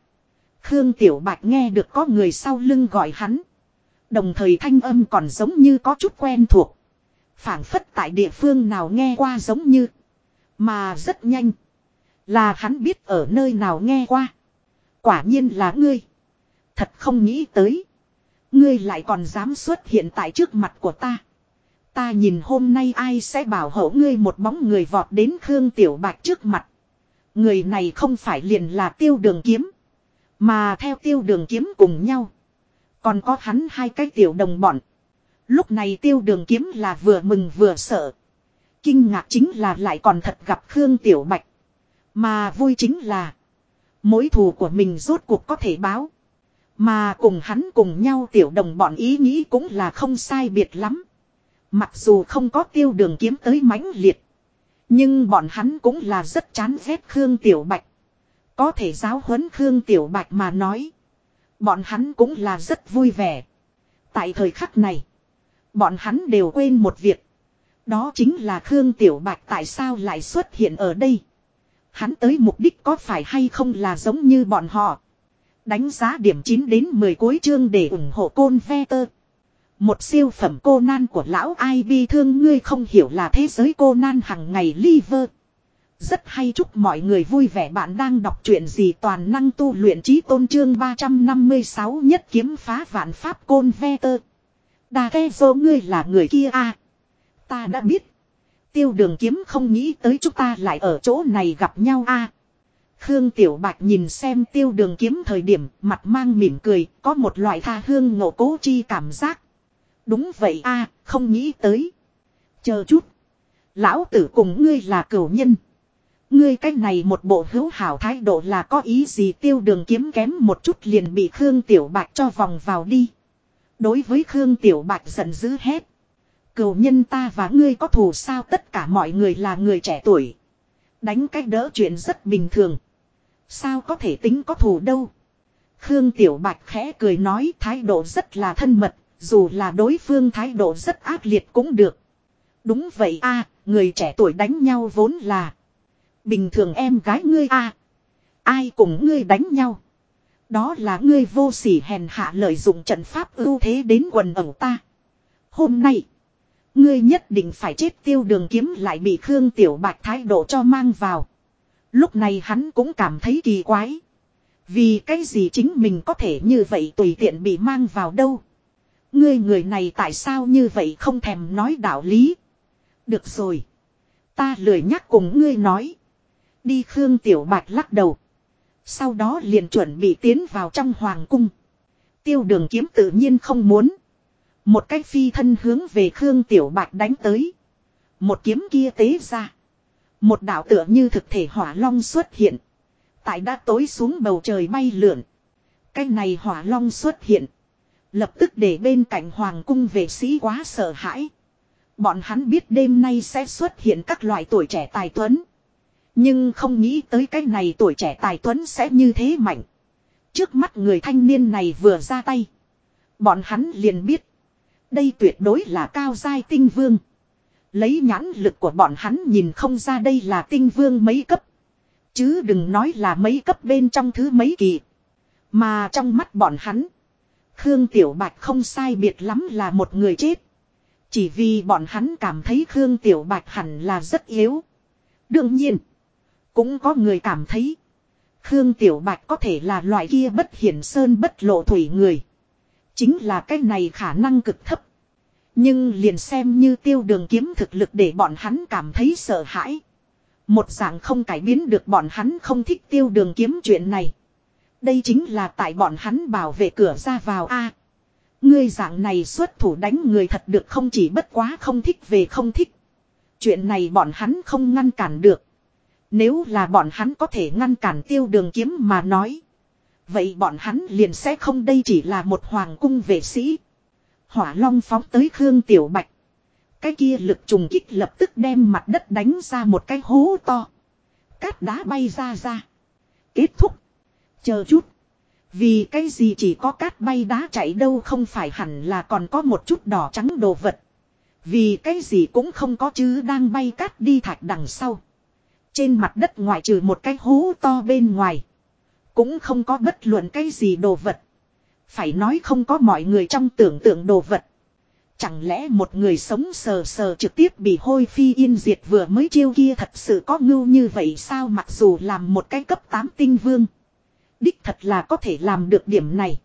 Khương Tiểu Bạch nghe được có người sau lưng gọi hắn. Đồng thời thanh âm còn giống như có chút quen thuộc. phảng phất tại địa phương nào nghe qua giống như. Mà rất nhanh. Là hắn biết ở nơi nào nghe qua. Quả nhiên là ngươi. Thật không nghĩ tới. Ngươi lại còn dám xuất hiện tại trước mặt của ta. Ta nhìn hôm nay ai sẽ bảo hộ ngươi một bóng người vọt đến Khương Tiểu Bạch trước mặt. Người này không phải liền là tiêu đường kiếm. Mà theo tiêu đường kiếm cùng nhau. Còn có hắn hai cái tiểu đồng bọn. Lúc này tiêu đường kiếm là vừa mừng vừa sợ. Kinh ngạc chính là lại còn thật gặp Khương Tiểu Bạch. Mà vui chính là. Mối thù của mình rốt cuộc có thể báo. Mà cùng hắn cùng nhau tiểu đồng bọn ý nghĩ cũng là không sai biệt lắm. Mặc dù không có tiêu đường kiếm tới mãnh liệt. Nhưng bọn hắn cũng là rất chán ghét Khương Tiểu Bạch. Có thể giáo huấn Khương Tiểu Bạch mà nói. Bọn hắn cũng là rất vui vẻ. Tại thời khắc này. Bọn hắn đều quên một việc. Đó chính là Khương Tiểu Bạch tại sao lại xuất hiện ở đây. Hắn tới mục đích có phải hay không là giống như bọn họ. Đánh giá điểm 9 đến 10 cuối chương để ủng hộ côn ve tơ. Một siêu phẩm cô nan của lão ai bi thương ngươi không hiểu là thế giới cô nan hằng ngày liver. Rất hay chúc mọi người vui vẻ bạn đang đọc truyện gì toàn năng tu luyện trí tôn trương 356 nhất kiếm phá vạn pháp côn ve tơ. Đà ke dô ngươi là người kia a à, Ta đã biết. Tiêu đường kiếm không nghĩ tới chúng ta lại ở chỗ này gặp nhau a Khương Tiểu Bạch nhìn xem tiêu đường kiếm thời điểm mặt mang mỉm cười, có một loại tha hương ngộ cố chi cảm giác. Đúng vậy a không nghĩ tới. Chờ chút. Lão tử cùng ngươi là cửu nhân. Ngươi cách này một bộ hữu hảo thái độ là có ý gì tiêu đường kiếm kém một chút liền bị Khương Tiểu Bạch cho vòng vào đi. Đối với Khương Tiểu Bạch giận dữ hết Cửu nhân ta và ngươi có thù sao tất cả mọi người là người trẻ tuổi. Đánh cách đỡ chuyện rất bình thường. Sao có thể tính có thù đâu. Khương Tiểu Bạch khẽ cười nói thái độ rất là thân mật, dù là đối phương thái độ rất ác liệt cũng được. Đúng vậy a người trẻ tuổi đánh nhau vốn là. Bình thường em gái ngươi a Ai cùng ngươi đánh nhau. Đó là ngươi vô sỉ hèn hạ lợi dụng trận pháp ưu thế đến quần ẩu ta. Hôm nay. Ngươi nhất định phải chết tiêu đường kiếm lại bị Khương Tiểu Bạch thái độ cho mang vào. Lúc này hắn cũng cảm thấy kỳ quái. Vì cái gì chính mình có thể như vậy tùy tiện bị mang vào đâu. Ngươi người này tại sao như vậy không thèm nói đạo lý. Được rồi. Ta lười nhắc cùng ngươi nói. Đi Khương Tiểu Bạch lắc đầu. Sau đó liền chuẩn bị tiến vào trong hoàng cung. Tiêu đường kiếm tự nhiên không muốn. Một cái phi thân hướng về Khương Tiểu Bạch đánh tới. Một kiếm kia tế ra. Một đạo tựa như thực thể hỏa long xuất hiện. Tại đã tối xuống bầu trời bay lượn. Cái này hỏa long xuất hiện. Lập tức để bên cạnh hoàng cung vệ sĩ quá sợ hãi. Bọn hắn biết đêm nay sẽ xuất hiện các loại tuổi trẻ tài tuấn. Nhưng không nghĩ tới cái này tuổi trẻ tài tuấn sẽ như thế mạnh. Trước mắt người thanh niên này vừa ra tay. Bọn hắn liền biết. Đây tuyệt đối là cao giai tinh vương. Lấy nhãn lực của bọn hắn nhìn không ra đây là tinh vương mấy cấp. Chứ đừng nói là mấy cấp bên trong thứ mấy kỳ. Mà trong mắt bọn hắn. Khương Tiểu Bạch không sai biệt lắm là một người chết. Chỉ vì bọn hắn cảm thấy Khương Tiểu Bạch hẳn là rất yếu. Đương nhiên. Cũng có người cảm thấy. Khương Tiểu Bạch có thể là loại kia bất hiển sơn bất lộ thủy người. Chính là cái này khả năng cực thấp. Nhưng liền xem như tiêu đường kiếm thực lực để bọn hắn cảm thấy sợ hãi. Một dạng không cải biến được bọn hắn không thích tiêu đường kiếm chuyện này. Đây chính là tại bọn hắn bảo vệ cửa ra vào a. ngươi dạng này xuất thủ đánh người thật được không chỉ bất quá không thích về không thích. Chuyện này bọn hắn không ngăn cản được. Nếu là bọn hắn có thể ngăn cản tiêu đường kiếm mà nói. Vậy bọn hắn liền sẽ không đây chỉ là một hoàng cung vệ sĩ. Hỏa long phóng tới Khương Tiểu Bạch. Cái kia lực trùng kích lập tức đem mặt đất đánh ra một cái hố to. Cát đá bay ra ra. Kết thúc. Chờ chút. Vì cái gì chỉ có cát bay đá chạy đâu không phải hẳn là còn có một chút đỏ trắng đồ vật. Vì cái gì cũng không có chứ đang bay cát đi thạch đằng sau. Trên mặt đất ngoại trừ một cái hố to bên ngoài. Cũng không có bất luận cái gì đồ vật. Phải nói không có mọi người trong tưởng tượng đồ vật. Chẳng lẽ một người sống sờ sờ trực tiếp bị hôi phi yên diệt vừa mới chiêu kia thật sự có ngưu như vậy sao mặc dù làm một cái cấp 8 tinh vương. Đích thật là có thể làm được điểm này.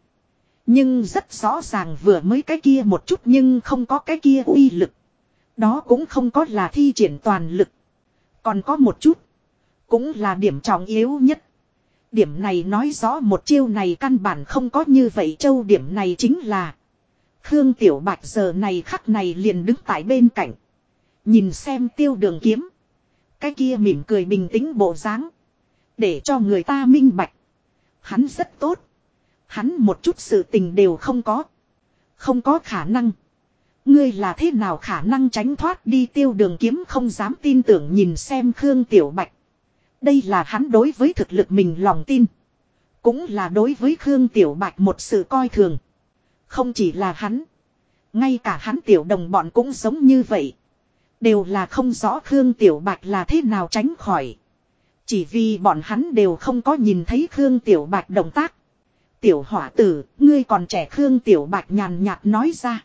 Nhưng rất rõ ràng vừa mới cái kia một chút nhưng không có cái kia uy lực. Đó cũng không có là thi triển toàn lực. Còn có một chút. Cũng là điểm trọng yếu nhất. Điểm này nói rõ một chiêu này căn bản không có như vậy châu điểm này chính là. Khương Tiểu Bạch giờ này khắc này liền đứng tại bên cạnh. Nhìn xem tiêu đường kiếm. Cái kia mỉm cười bình tĩnh bộ dáng. Để cho người ta minh bạch. Hắn rất tốt. Hắn một chút sự tình đều không có. Không có khả năng. Ngươi là thế nào khả năng tránh thoát đi tiêu đường kiếm không dám tin tưởng nhìn xem Khương Tiểu Bạch. Đây là hắn đối với thực lực mình lòng tin. Cũng là đối với Khương Tiểu Bạch một sự coi thường. Không chỉ là hắn. Ngay cả hắn tiểu đồng bọn cũng giống như vậy. Đều là không rõ Khương Tiểu Bạch là thế nào tránh khỏi. Chỉ vì bọn hắn đều không có nhìn thấy Khương Tiểu Bạch động tác. Tiểu hỏa tử, ngươi còn trẻ Khương Tiểu Bạch nhàn nhạt nói ra.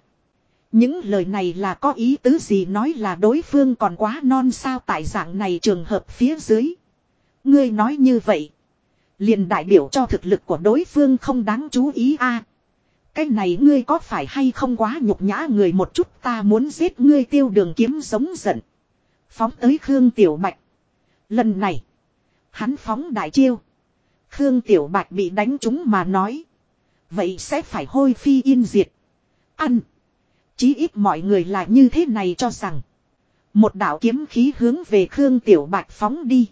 Những lời này là có ý tứ gì nói là đối phương còn quá non sao tại dạng này trường hợp phía dưới. Ngươi nói như vậy. liền đại biểu cho thực lực của đối phương không đáng chú ý a. cái này ngươi có phải hay không quá nhục nhã người một chút ta muốn giết ngươi tiêu đường kiếm sống giận. Phóng tới Khương Tiểu Bạch. Lần này. Hắn phóng đại chiêu. Khương Tiểu Bạch bị đánh trúng mà nói. Vậy sẽ phải hôi phi yên diệt. Ăn. Chí ít mọi người là như thế này cho rằng. Một đạo kiếm khí hướng về Khương Tiểu Bạch phóng đi.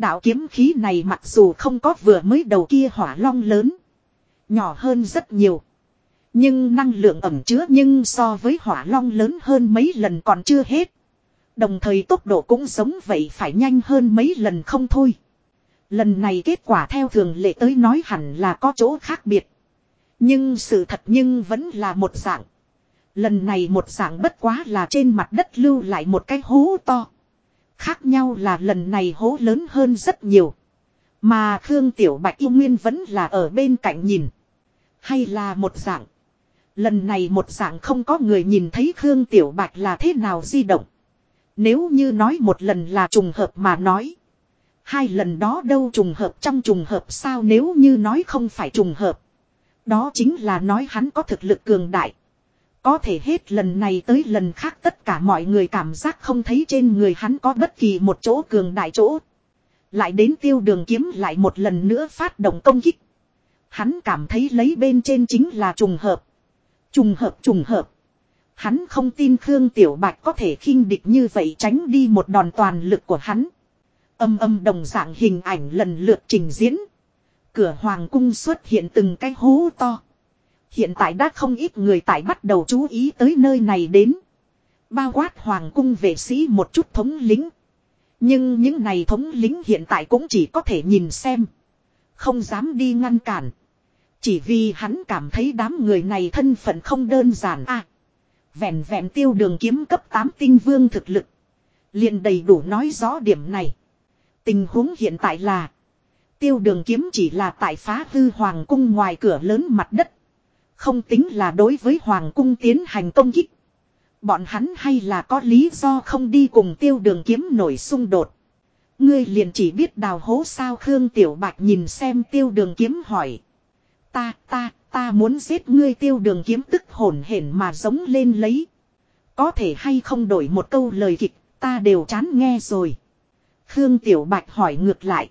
Đạo kiếm khí này mặc dù không có vừa mới đầu kia hỏa long lớn. Nhỏ hơn rất nhiều. Nhưng năng lượng ẩm chứa nhưng so với hỏa long lớn hơn mấy lần còn chưa hết. Đồng thời tốc độ cũng giống vậy phải nhanh hơn mấy lần không thôi. Lần này kết quả theo thường lệ tới nói hẳn là có chỗ khác biệt. Nhưng sự thật nhưng vẫn là một dạng. Lần này một dạng bất quá là trên mặt đất lưu lại một cái hố to. Khác nhau là lần này hố lớn hơn rất nhiều. Mà Khương Tiểu Bạch yêu nguyên vẫn là ở bên cạnh nhìn. Hay là một dạng. Lần này một dạng không có người nhìn thấy Khương Tiểu Bạch là thế nào di động. Nếu như nói một lần là trùng hợp mà nói. Hai lần đó đâu trùng hợp trong trùng hợp sao nếu như nói không phải trùng hợp. Đó chính là nói hắn có thực lực cường đại. Có thể hết lần này tới lần khác tất cả mọi người cảm giác không thấy trên người hắn có bất kỳ một chỗ cường đại chỗ. Lại đến tiêu đường kiếm lại một lần nữa phát động công kích. Hắn cảm thấy lấy bên trên chính là trùng hợp. Trùng hợp trùng hợp. Hắn không tin Khương Tiểu Bạch có thể khinh địch như vậy tránh đi một đòn toàn lực của hắn. Âm âm đồng dạng hình ảnh lần lượt trình diễn. Cửa hoàng cung xuất hiện từng cái hố to. Hiện tại đã không ít người tại bắt đầu chú ý tới nơi này đến. Bao quát hoàng cung vệ sĩ một chút thống lính. Nhưng những này thống lính hiện tại cũng chỉ có thể nhìn xem. Không dám đi ngăn cản. Chỉ vì hắn cảm thấy đám người này thân phận không đơn giản a Vẹn vẹn tiêu đường kiếm cấp 8 tinh vương thực lực. liền đầy đủ nói rõ điểm này. Tình huống hiện tại là. Tiêu đường kiếm chỉ là tại phá hư hoàng cung ngoài cửa lớn mặt đất. Không tính là đối với hoàng cung tiến hành công kích. Bọn hắn hay là có lý do không đi cùng tiêu đường kiếm nổi xung đột. Ngươi liền chỉ biết đào hố sao Khương Tiểu Bạch nhìn xem tiêu đường kiếm hỏi. Ta, ta, ta muốn giết ngươi tiêu đường kiếm tức hổn hển mà giống lên lấy. Có thể hay không đổi một câu lời kịch, ta đều chán nghe rồi. Khương Tiểu Bạch hỏi ngược lại.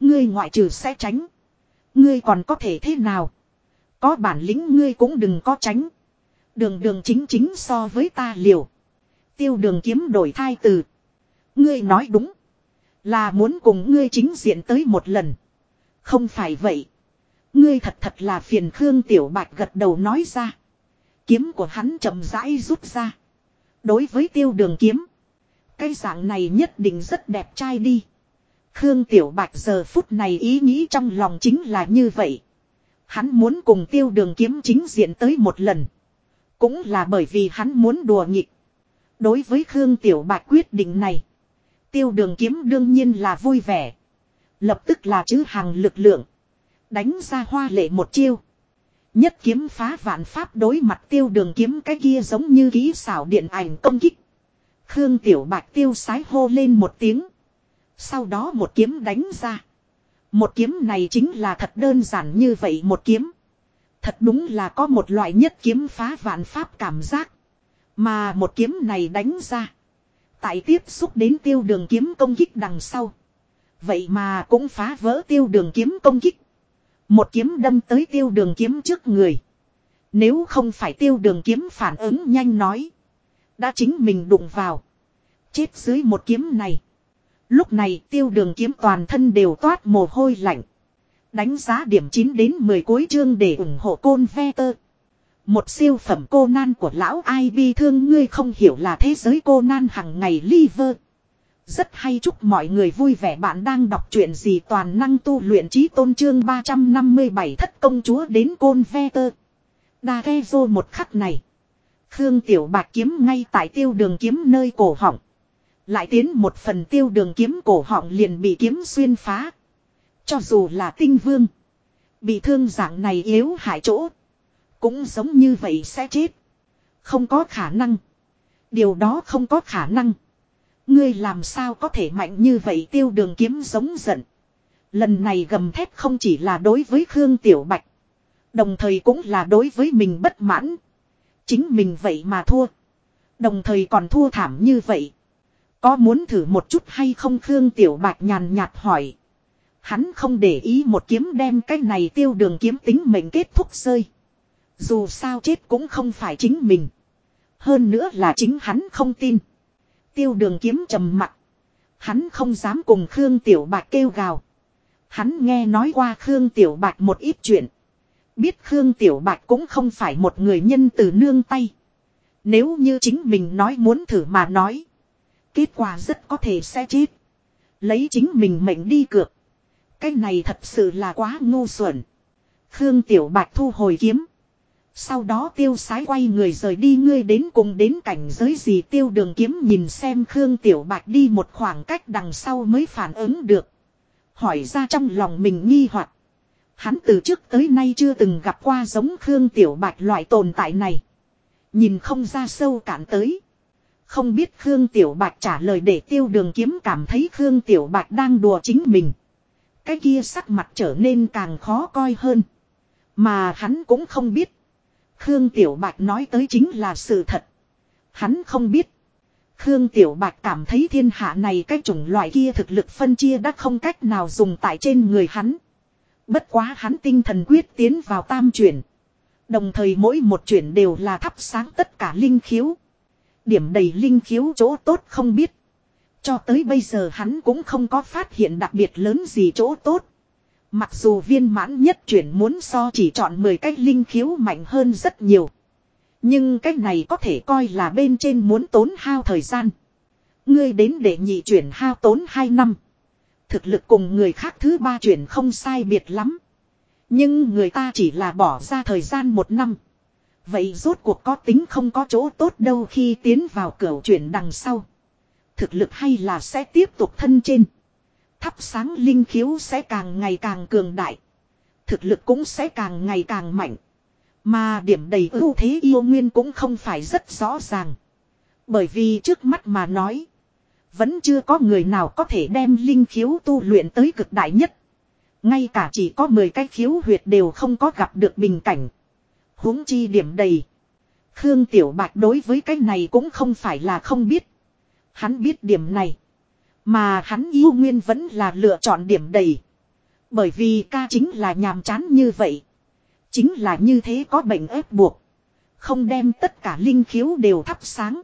Ngươi ngoại trừ sẽ tránh. Ngươi còn có thể thế nào? Có bản lĩnh ngươi cũng đừng có tránh. Đường đường chính chính so với ta liều. Tiêu đường kiếm đổi thai từ. Ngươi nói đúng. Là muốn cùng ngươi chính diện tới một lần. Không phải vậy. Ngươi thật thật là phiền Khương Tiểu Bạch gật đầu nói ra. Kiếm của hắn chậm rãi rút ra. Đối với tiêu đường kiếm. Cái dạng này nhất định rất đẹp trai đi. Khương Tiểu Bạch giờ phút này ý nghĩ trong lòng chính là như vậy. Hắn muốn cùng tiêu đường kiếm chính diện tới một lần. Cũng là bởi vì hắn muốn đùa nghịch. Đối với Khương Tiểu Bạch quyết định này. Tiêu đường kiếm đương nhiên là vui vẻ. Lập tức là chữ hàng lực lượng. Đánh ra hoa lệ một chiêu. Nhất kiếm phá vạn pháp đối mặt tiêu đường kiếm cái kia giống như ký xảo điện ảnh công kích. Khương Tiểu Bạch tiêu sái hô lên một tiếng. Sau đó một kiếm đánh ra. Một kiếm này chính là thật đơn giản như vậy một kiếm. Thật đúng là có một loại nhất kiếm phá vạn pháp cảm giác. Mà một kiếm này đánh ra. Tại tiếp xúc đến tiêu đường kiếm công kích đằng sau. Vậy mà cũng phá vỡ tiêu đường kiếm công kích. Một kiếm đâm tới tiêu đường kiếm trước người. Nếu không phải tiêu đường kiếm phản ứng nhanh nói. Đã chính mình đụng vào. Chết dưới một kiếm này. Lúc này tiêu đường kiếm toàn thân đều toát mồ hôi lạnh. Đánh giá điểm 9 đến 10 cuối chương để ủng hộ côn ve tơ. Một siêu phẩm cô nan của lão ai bi thương ngươi không hiểu là thế giới cô nan hằng ngày liver. Rất hay chúc mọi người vui vẻ bạn đang đọc truyện gì toàn năng tu luyện trí tôn trương 357 thất công chúa đến côn ve tơ. Đa ghe vô một khắc này. Khương Tiểu Bạc kiếm ngay tại tiêu đường kiếm nơi cổ họng. Lại tiến một phần tiêu đường kiếm cổ họng liền bị kiếm xuyên phá. Cho dù là tinh vương. Bị thương dạng này yếu hại chỗ. Cũng giống như vậy sẽ chết. Không có khả năng. Điều đó không có khả năng. Ngươi làm sao có thể mạnh như vậy tiêu đường kiếm giống giận. Lần này gầm thép không chỉ là đối với Khương Tiểu Bạch. Đồng thời cũng là đối với mình bất mãn. Chính mình vậy mà thua. Đồng thời còn thua thảm như vậy. Có muốn thử một chút hay không Khương Tiểu Bạch nhàn nhạt hỏi. Hắn không để ý một kiếm đem cái này tiêu đường kiếm tính mệnh kết thúc rơi. Dù sao chết cũng không phải chính mình. Hơn nữa là chính hắn không tin. Tiêu đường kiếm trầm mặt. Hắn không dám cùng Khương Tiểu Bạch kêu gào. Hắn nghe nói qua Khương Tiểu Bạch một ít chuyện. Biết Khương Tiểu Bạch cũng không phải một người nhân từ nương tay. Nếu như chính mình nói muốn thử mà nói. Kết quả rất có thể sẽ chết. Lấy chính mình mệnh đi cược. Cái này thật sự là quá ngu xuẩn. Khương Tiểu Bạch thu hồi kiếm. Sau đó tiêu sái quay người rời đi ngươi đến cùng đến cảnh giới gì tiêu đường kiếm nhìn xem Khương Tiểu Bạch đi một khoảng cách đằng sau mới phản ứng được. Hỏi ra trong lòng mình nghi hoặc Hắn từ trước tới nay chưa từng gặp qua giống Khương Tiểu Bạch loại tồn tại này. Nhìn không ra sâu cản tới. Không biết Khương Tiểu Bạch trả lời để tiêu đường kiếm cảm thấy Khương Tiểu Bạch đang đùa chính mình. Cái kia sắc mặt trở nên càng khó coi hơn. Mà hắn cũng không biết. Khương Tiểu Bạch nói tới chính là sự thật. Hắn không biết. Khương Tiểu Bạch cảm thấy thiên hạ này cái chủng loại kia thực lực phân chia đã không cách nào dùng tại trên người hắn. Bất quá hắn tinh thần quyết tiến vào tam chuyển. Đồng thời mỗi một chuyển đều là thắp sáng tất cả linh khiếu. Điểm đầy linh khiếu chỗ tốt không biết. Cho tới bây giờ hắn cũng không có phát hiện đặc biệt lớn gì chỗ tốt. Mặc dù viên mãn nhất chuyển muốn so chỉ chọn 10 cách linh khiếu mạnh hơn rất nhiều. Nhưng cách này có thể coi là bên trên muốn tốn hao thời gian. Ngươi đến để nhị chuyển hao tốn 2 năm. Thực lực cùng người khác thứ ba chuyển không sai biệt lắm. Nhưng người ta chỉ là bỏ ra thời gian một năm. Vậy rốt cuộc có tính không có chỗ tốt đâu khi tiến vào cửa chuyển đằng sau. Thực lực hay là sẽ tiếp tục thân trên. Thắp sáng linh khiếu sẽ càng ngày càng cường đại. Thực lực cũng sẽ càng ngày càng mạnh. Mà điểm đầy ưu thế yêu nguyên cũng không phải rất rõ ràng. Bởi vì trước mắt mà nói. Vẫn chưa có người nào có thể đem linh khiếu tu luyện tới cực đại nhất. Ngay cả chỉ có 10 cái khiếu huyệt đều không có gặp được bình cảnh huống chi điểm đầy. Khương Tiểu Bạch đối với cái này cũng không phải là không biết. Hắn biết điểm này. Mà hắn yêu nguyên vẫn là lựa chọn điểm đầy. Bởi vì ca chính là nhàm chán như vậy. Chính là như thế có bệnh ép buộc. Không đem tất cả linh khiếu đều thắp sáng.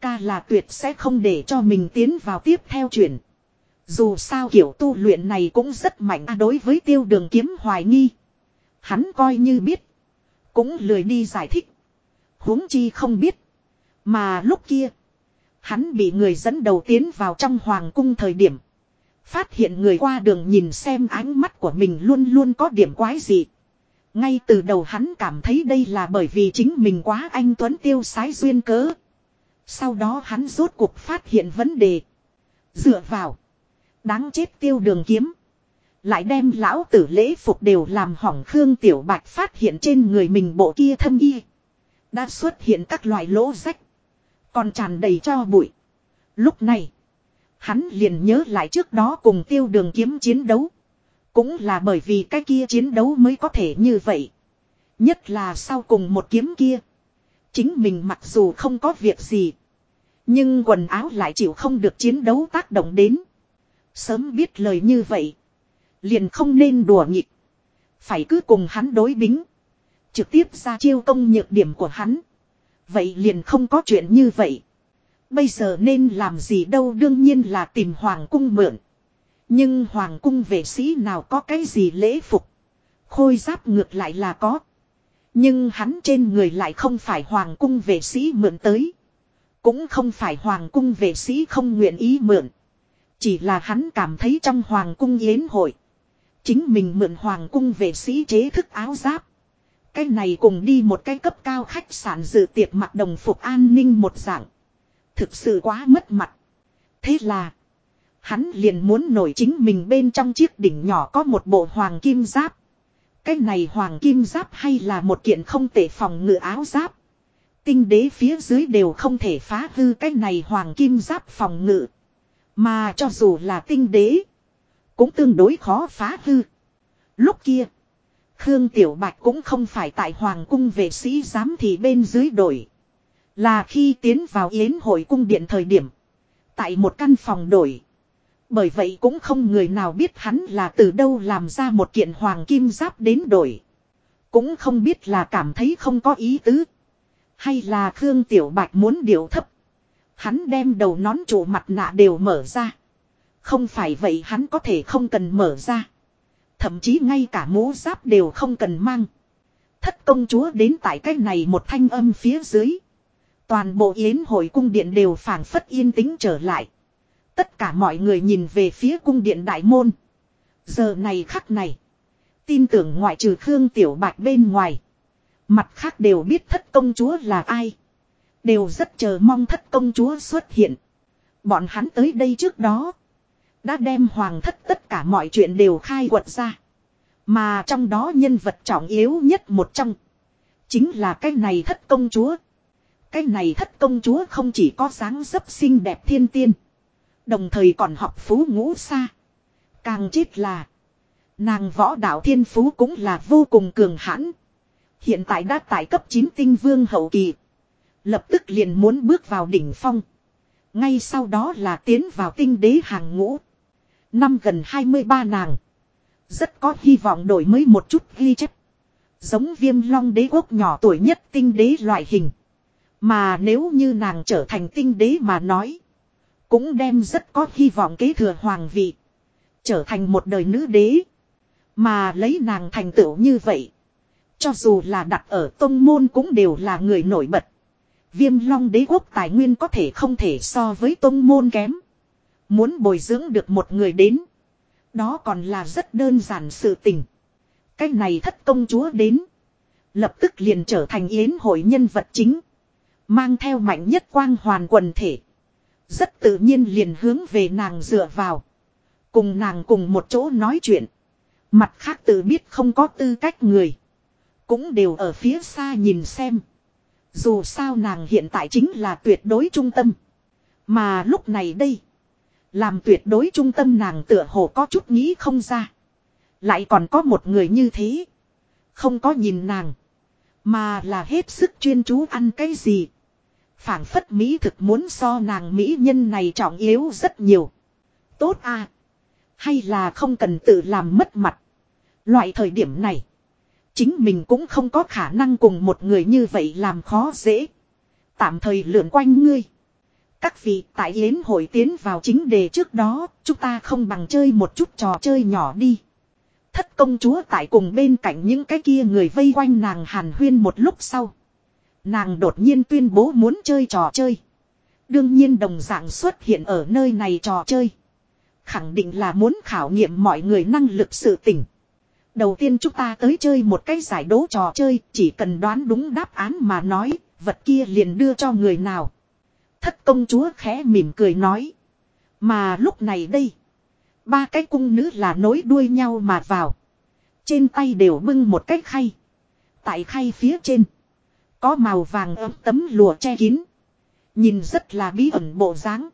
Ca là tuyệt sẽ không để cho mình tiến vào tiếp theo chuyển. Dù sao kiểu tu luyện này cũng rất mạnh đối với tiêu đường kiếm hoài nghi. Hắn coi như biết. Cũng lười đi giải thích. huống chi không biết. Mà lúc kia. Hắn bị người dẫn đầu tiến vào trong hoàng cung thời điểm. Phát hiện người qua đường nhìn xem ánh mắt của mình luôn luôn có điểm quái gì. Ngay từ đầu hắn cảm thấy đây là bởi vì chính mình quá anh Tuấn tiêu sái duyên cớ. Sau đó hắn rốt cuộc phát hiện vấn đề. Dựa vào. Đáng chết tiêu đường kiếm. Lại đem lão tử lễ phục đều làm hỏng Khương Tiểu Bạch phát hiện trên người mình bộ kia thâm y. Đã xuất hiện các loại lỗ rách. Còn tràn đầy cho bụi. Lúc này. Hắn liền nhớ lại trước đó cùng tiêu đường kiếm chiến đấu. Cũng là bởi vì cái kia chiến đấu mới có thể như vậy. Nhất là sau cùng một kiếm kia. Chính mình mặc dù không có việc gì. Nhưng quần áo lại chịu không được chiến đấu tác động đến. Sớm biết lời như vậy. Liền không nên đùa nghịch. Phải cứ cùng hắn đối bính. Trực tiếp ra chiêu công nhược điểm của hắn. Vậy liền không có chuyện như vậy. Bây giờ nên làm gì đâu đương nhiên là tìm hoàng cung mượn. Nhưng hoàng cung vệ sĩ nào có cái gì lễ phục. Khôi giáp ngược lại là có. Nhưng hắn trên người lại không phải hoàng cung vệ sĩ mượn tới. Cũng không phải hoàng cung vệ sĩ không nguyện ý mượn. Chỉ là hắn cảm thấy trong hoàng cung yến hội. Chính mình mượn hoàng cung vệ sĩ chế thức áo giáp. Cái này cùng đi một cái cấp cao khách sạn dự tiệc mặc đồng phục an ninh một dạng. Thực sự quá mất mặt. Thế là. Hắn liền muốn nổi chính mình bên trong chiếc đỉnh nhỏ có một bộ hoàng kim giáp. Cái này hoàng kim giáp hay là một kiện không tệ phòng ngự áo giáp. Tinh đế phía dưới đều không thể phá hư cái này hoàng kim giáp phòng ngự. Mà cho dù là tinh đế. Cũng tương đối khó phá hư. Lúc kia. Khương Tiểu Bạch cũng không phải tại Hoàng cung vệ sĩ giám thì bên dưới đổi. Là khi tiến vào yến hội cung điện thời điểm. Tại một căn phòng đổi. Bởi vậy cũng không người nào biết hắn là từ đâu làm ra một kiện hoàng kim giáp đến đổi. Cũng không biết là cảm thấy không có ý tứ. Hay là Khương Tiểu Bạch muốn điều thấp. Hắn đem đầu nón trụ mặt nạ đều mở ra. Không phải vậy hắn có thể không cần mở ra. Thậm chí ngay cả mũ giáp đều không cần mang. Thất công chúa đến tại cách này một thanh âm phía dưới. Toàn bộ yến hội cung điện đều phảng phất yên tĩnh trở lại. Tất cả mọi người nhìn về phía cung điện đại môn. Giờ này khắc này. Tin tưởng ngoại trừ Khương Tiểu Bạch bên ngoài. Mặt khác đều biết thất công chúa là ai. Đều rất chờ mong thất công chúa xuất hiện. Bọn hắn tới đây trước đó. Đã đem hoàng thất tất cả mọi chuyện đều khai quật ra. Mà trong đó nhân vật trọng yếu nhất một trong. Chính là cái này thất công chúa. Cái này thất công chúa không chỉ có dáng dấp xinh đẹp thiên tiên. Đồng thời còn học phú ngũ xa. Càng chết là. Nàng võ đạo thiên phú cũng là vô cùng cường hãn. Hiện tại đã tại cấp 9 tinh vương hậu kỳ. Lập tức liền muốn bước vào đỉnh phong. Ngay sau đó là tiến vào tinh đế hàng ngũ. Năm gần 23 nàng. Rất có hy vọng đổi mới một chút ghi chép. Giống viêm long đế quốc nhỏ tuổi nhất tinh đế loại hình. Mà nếu như nàng trở thành tinh đế mà nói. Cũng đem rất có hy vọng kế thừa hoàng vị. Trở thành một đời nữ đế. Mà lấy nàng thành tựu như vậy. Cho dù là đặt ở tông môn cũng đều là người nổi bật. Viêm long đế quốc tài nguyên có thể không thể so với tông môn kém. Muốn bồi dưỡng được một người đến. Đó còn là rất đơn giản sự tình. Cái này thất công chúa đến. Lập tức liền trở thành yến hội nhân vật chính. Mang theo mạnh nhất quang hoàn quần thể. Rất tự nhiên liền hướng về nàng dựa vào. Cùng nàng cùng một chỗ nói chuyện. Mặt khác tự biết không có tư cách người. Cũng đều ở phía xa nhìn xem. Dù sao nàng hiện tại chính là tuyệt đối trung tâm. Mà lúc này đây. Làm tuyệt đối trung tâm nàng tựa hồ có chút nghĩ không ra. Lại còn có một người như thế. Không có nhìn nàng. Mà là hết sức chuyên chú ăn cái gì. phảng phất Mỹ thực muốn so nàng Mỹ nhân này trọng yếu rất nhiều. Tốt à. Hay là không cần tự làm mất mặt. Loại thời điểm này. Chính mình cũng không có khả năng cùng một người như vậy làm khó dễ. Tạm thời lượn quanh ngươi. Các vị tại yến hội tiến vào chính đề trước đó, chúng ta không bằng chơi một chút trò chơi nhỏ đi. Thất công chúa tại cùng bên cạnh những cái kia người vây quanh nàng hàn huyên một lúc sau. Nàng đột nhiên tuyên bố muốn chơi trò chơi. Đương nhiên đồng dạng xuất hiện ở nơi này trò chơi. Khẳng định là muốn khảo nghiệm mọi người năng lực sự tỉnh. Đầu tiên chúng ta tới chơi một cái giải đố trò chơi, chỉ cần đoán đúng đáp án mà nói, vật kia liền đưa cho người nào. Thất công chúa khẽ mỉm cười nói. Mà lúc này đây, ba cái cung nữ là nối đuôi nhau mà vào. Trên tay đều bưng một cái khay. Tại khay phía trên, có màu vàng ấm tấm lụa che kín. Nhìn rất là bí ẩn bộ dáng.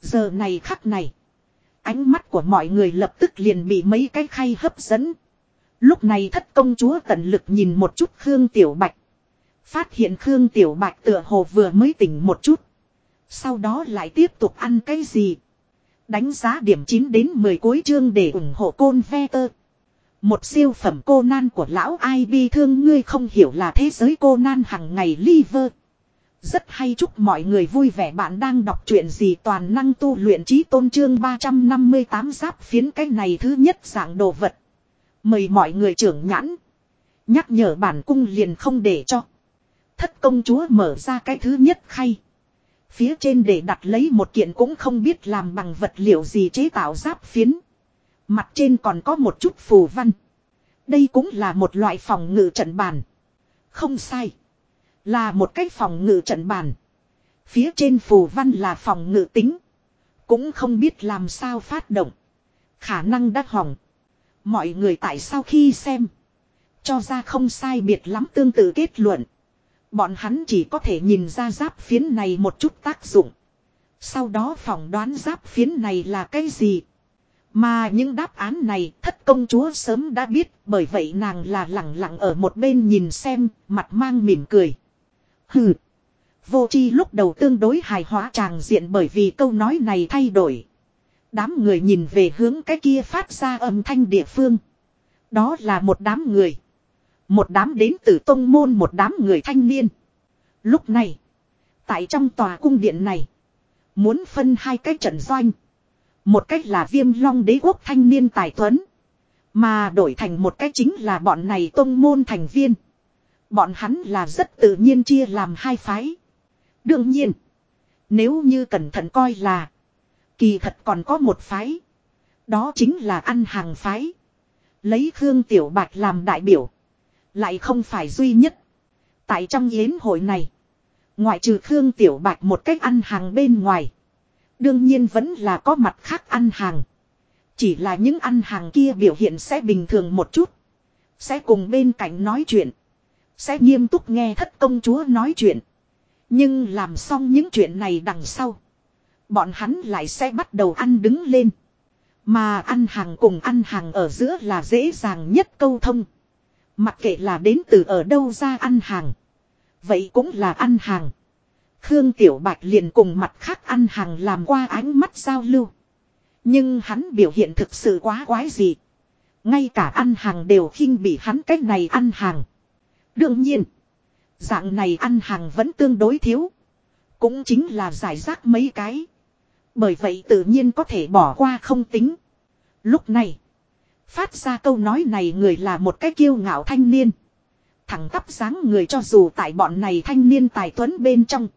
Giờ này khắc này, ánh mắt của mọi người lập tức liền bị mấy cái khay hấp dẫn. Lúc này thất công chúa tận lực nhìn một chút Khương Tiểu Bạch. Phát hiện Khương Tiểu Bạch tựa hồ vừa mới tỉnh một chút. Sau đó lại tiếp tục ăn cái gì. Đánh giá điểm 9 đến 10 cuối chương để ủng hộ côn ve tơ. Một siêu phẩm cô nan của lão ai bi thương ngươi không hiểu là thế giới cô nan hằng ngày liver. Rất hay chúc mọi người vui vẻ bạn đang đọc truyện gì toàn năng tu luyện trí tôn trương 358 giáp phiến cái này thứ nhất dạng đồ vật. Mời mọi người trưởng nhãn. Nhắc nhở bản cung liền không để cho. Thất công chúa mở ra cái thứ nhất khay. Phía trên để đặt lấy một kiện cũng không biết làm bằng vật liệu gì chế tạo giáp phiến. Mặt trên còn có một chút phù văn. Đây cũng là một loại phòng ngự trận bàn. Không sai. Là một cái phòng ngự trận bàn. Phía trên phù văn là phòng ngự tính. Cũng không biết làm sao phát động. Khả năng đã hỏng. Mọi người tại sao khi xem. Cho ra không sai biệt lắm tương tự kết luận. Bọn hắn chỉ có thể nhìn ra giáp phiến này một chút tác dụng. Sau đó phỏng đoán giáp phiến này là cái gì. Mà những đáp án này thất công chúa sớm đã biết bởi vậy nàng là lặng lặng ở một bên nhìn xem, mặt mang mỉm cười. Hừ. Vô chi lúc đầu tương đối hài hóa tràng diện bởi vì câu nói này thay đổi. Đám người nhìn về hướng cái kia phát ra âm thanh địa phương. Đó là một đám người. Một đám đến từ tông môn một đám người thanh niên. Lúc này. Tại trong tòa cung điện này. Muốn phân hai cái trận doanh. Một cách là viêm long đế quốc thanh niên tài tuấn. Mà đổi thành một cách chính là bọn này tông môn thành viên. Bọn hắn là rất tự nhiên chia làm hai phái. Đương nhiên. Nếu như cẩn thận coi là. Kỳ thật còn có một phái. Đó chính là ăn hàng phái. Lấy Khương Tiểu Bạch làm đại biểu. Lại không phải duy nhất. Tại trong yến hội này. Ngoại trừ Khương Tiểu Bạch một cách ăn hàng bên ngoài. Đương nhiên vẫn là có mặt khác ăn hàng. Chỉ là những ăn hàng kia biểu hiện sẽ bình thường một chút. Sẽ cùng bên cạnh nói chuyện. Sẽ nghiêm túc nghe thất công chúa nói chuyện. Nhưng làm xong những chuyện này đằng sau. Bọn hắn lại sẽ bắt đầu ăn đứng lên. Mà ăn hàng cùng ăn hàng ở giữa là dễ dàng nhất câu thông. Mặc kệ là đến từ ở đâu ra ăn hàng. Vậy cũng là ăn hàng. Khương Tiểu Bạch liền cùng mặt khác ăn hàng làm qua ánh mắt giao lưu. Nhưng hắn biểu hiện thực sự quá quái gì. Ngay cả ăn hàng đều khinh bị hắn cách này ăn hàng. Đương nhiên. Dạng này ăn hàng vẫn tương đối thiếu. Cũng chính là giải rác mấy cái. Bởi vậy tự nhiên có thể bỏ qua không tính. Lúc này. Phát ra câu nói này người là một cái kiêu ngạo thanh niên. Thẳng tắp dáng người cho dù tại bọn này thanh niên tài tuấn bên trong.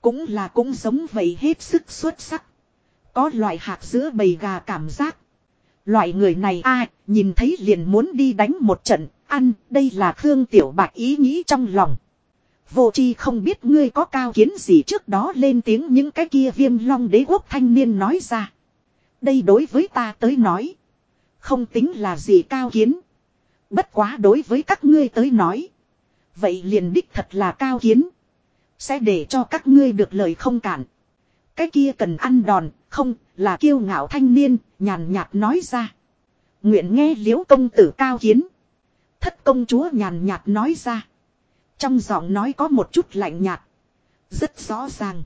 Cũng là cũng giống vậy hết sức xuất sắc. Có loại hạt giữa bầy gà cảm giác. Loại người này a nhìn thấy liền muốn đi đánh một trận, ăn, đây là Khương Tiểu bạc ý nghĩ trong lòng. Vô chi không biết ngươi có cao kiến gì trước đó lên tiếng những cái kia viêm long đế quốc thanh niên nói ra. Đây đối với ta tới nói. Không tính là gì cao kiến. Bất quá đối với các ngươi tới nói. Vậy liền đích thật là cao kiến. Sẽ để cho các ngươi được lời không cản. Cái kia cần ăn đòn, không, là kiêu ngạo thanh niên, nhàn nhạt nói ra. Nguyện nghe liễu công tử cao kiến. Thất công chúa nhàn nhạt nói ra. Trong giọng nói có một chút lạnh nhạt. Rất rõ ràng.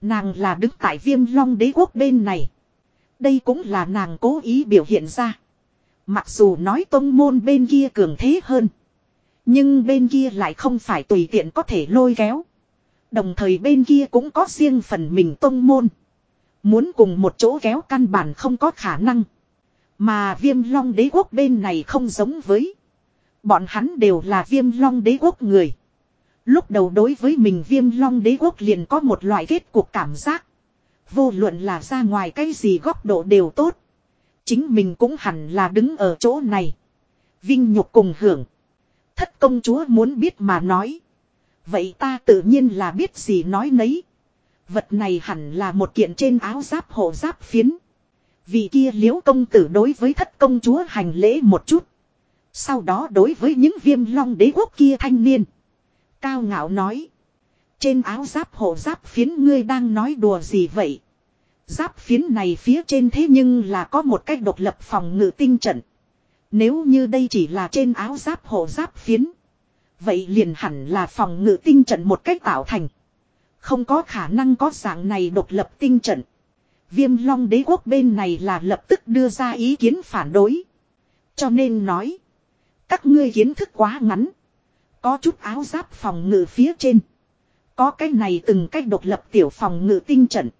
Nàng là đứng tại viêm long đế quốc bên này. Đây cũng là nàng cố ý biểu hiện ra. Mặc dù nói tông môn bên kia cường thế hơn. Nhưng bên kia lại không phải tùy tiện có thể lôi kéo. Đồng thời bên kia cũng có riêng phần mình tông môn. Muốn cùng một chỗ kéo căn bản không có khả năng. Mà viêm long đế quốc bên này không giống với. Bọn hắn đều là viêm long đế quốc người. Lúc đầu đối với mình viêm long đế quốc liền có một loại kết cuộc cảm giác. Vô luận là ra ngoài cái gì góc độ đều tốt. Chính mình cũng hẳn là đứng ở chỗ này. Vinh nhục cùng hưởng. Thất công chúa muốn biết mà nói. Vậy ta tự nhiên là biết gì nói nấy. Vật này hẳn là một kiện trên áo giáp hộ giáp phiến. vì kia liễu công tử đối với thất công chúa hành lễ một chút. Sau đó đối với những viêm long đế quốc kia thanh niên. Cao ngạo nói. Trên áo giáp hộ giáp phiến ngươi đang nói đùa gì vậy? Giáp phiến này phía trên thế nhưng là có một cách độc lập phòng ngự tinh trận. Nếu như đây chỉ là trên áo giáp hộ giáp phiến. Vậy liền hẳn là phòng ngự tinh trận một cách tạo thành. Không có khả năng có dạng này độc lập tinh trận. Viêm long đế quốc bên này là lập tức đưa ra ý kiến phản đối. Cho nên nói. Các ngươi kiến thức quá ngắn. Có chút áo giáp phòng ngự phía trên. Có cái này từng cách độc lập tiểu phòng ngự tinh trận.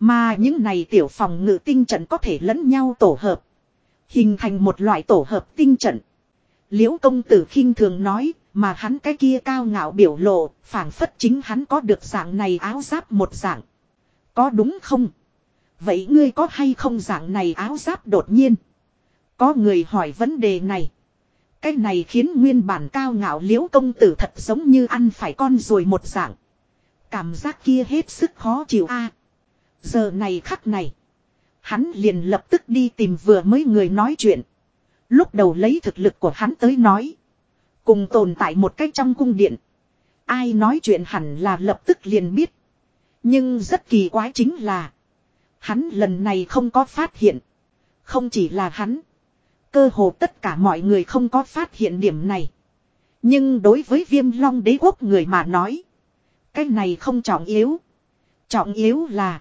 Mà những này tiểu phòng ngự tinh trận có thể lẫn nhau tổ hợp. Hình thành một loại tổ hợp tinh trận. Liễu công tử khinh thường nói, mà hắn cái kia cao ngạo biểu lộ, phảng phất chính hắn có được dạng này áo giáp một dạng. Có đúng không? Vậy ngươi có hay không dạng này áo giáp đột nhiên? Có người hỏi vấn đề này. Cái này khiến nguyên bản cao ngạo liễu công tử thật giống như ăn phải con ruồi một dạng. Cảm giác kia hết sức khó chịu a. giờ này khắc này. Hắn liền lập tức đi tìm vừa mới người nói chuyện. Lúc đầu lấy thực lực của hắn tới nói. Cùng tồn tại một cách trong cung điện. Ai nói chuyện hẳn là lập tức liền biết. Nhưng rất kỳ quái chính là. Hắn lần này không có phát hiện. Không chỉ là hắn. Cơ hồ tất cả mọi người không có phát hiện điểm này. Nhưng đối với viêm long đế quốc người mà nói. Cái này không trọng yếu. Trọng yếu là.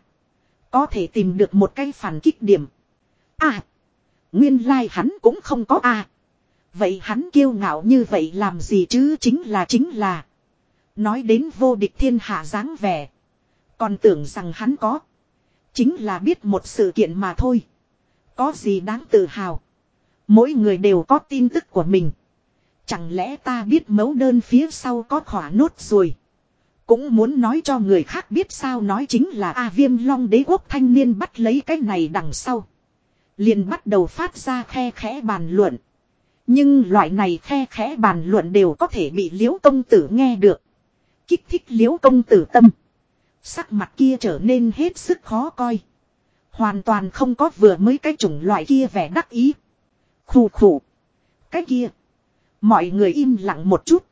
Có thể tìm được một cái phản kích điểm. À. Nguyên lai like hắn cũng không có à. Vậy hắn kiêu ngạo như vậy làm gì chứ chính là chính là. Nói đến vô địch thiên hạ dáng vẻ. Còn tưởng rằng hắn có. Chính là biết một sự kiện mà thôi. Có gì đáng tự hào. Mỗi người đều có tin tức của mình. Chẳng lẽ ta biết mấu đơn phía sau có khỏa nốt rồi. Cũng muốn nói cho người khác biết sao nói chính là A viêm long đế quốc thanh niên bắt lấy cái này đằng sau. Liền bắt đầu phát ra khe khẽ bàn luận. Nhưng loại này khe khẽ bàn luận đều có thể bị liễu công tử nghe được. Kích thích liễu công tử tâm. Sắc mặt kia trở nên hết sức khó coi. Hoàn toàn không có vừa mới cái chủng loại kia vẻ đắc ý. Khủ khủ. Cái kia. Mọi người im lặng một chút.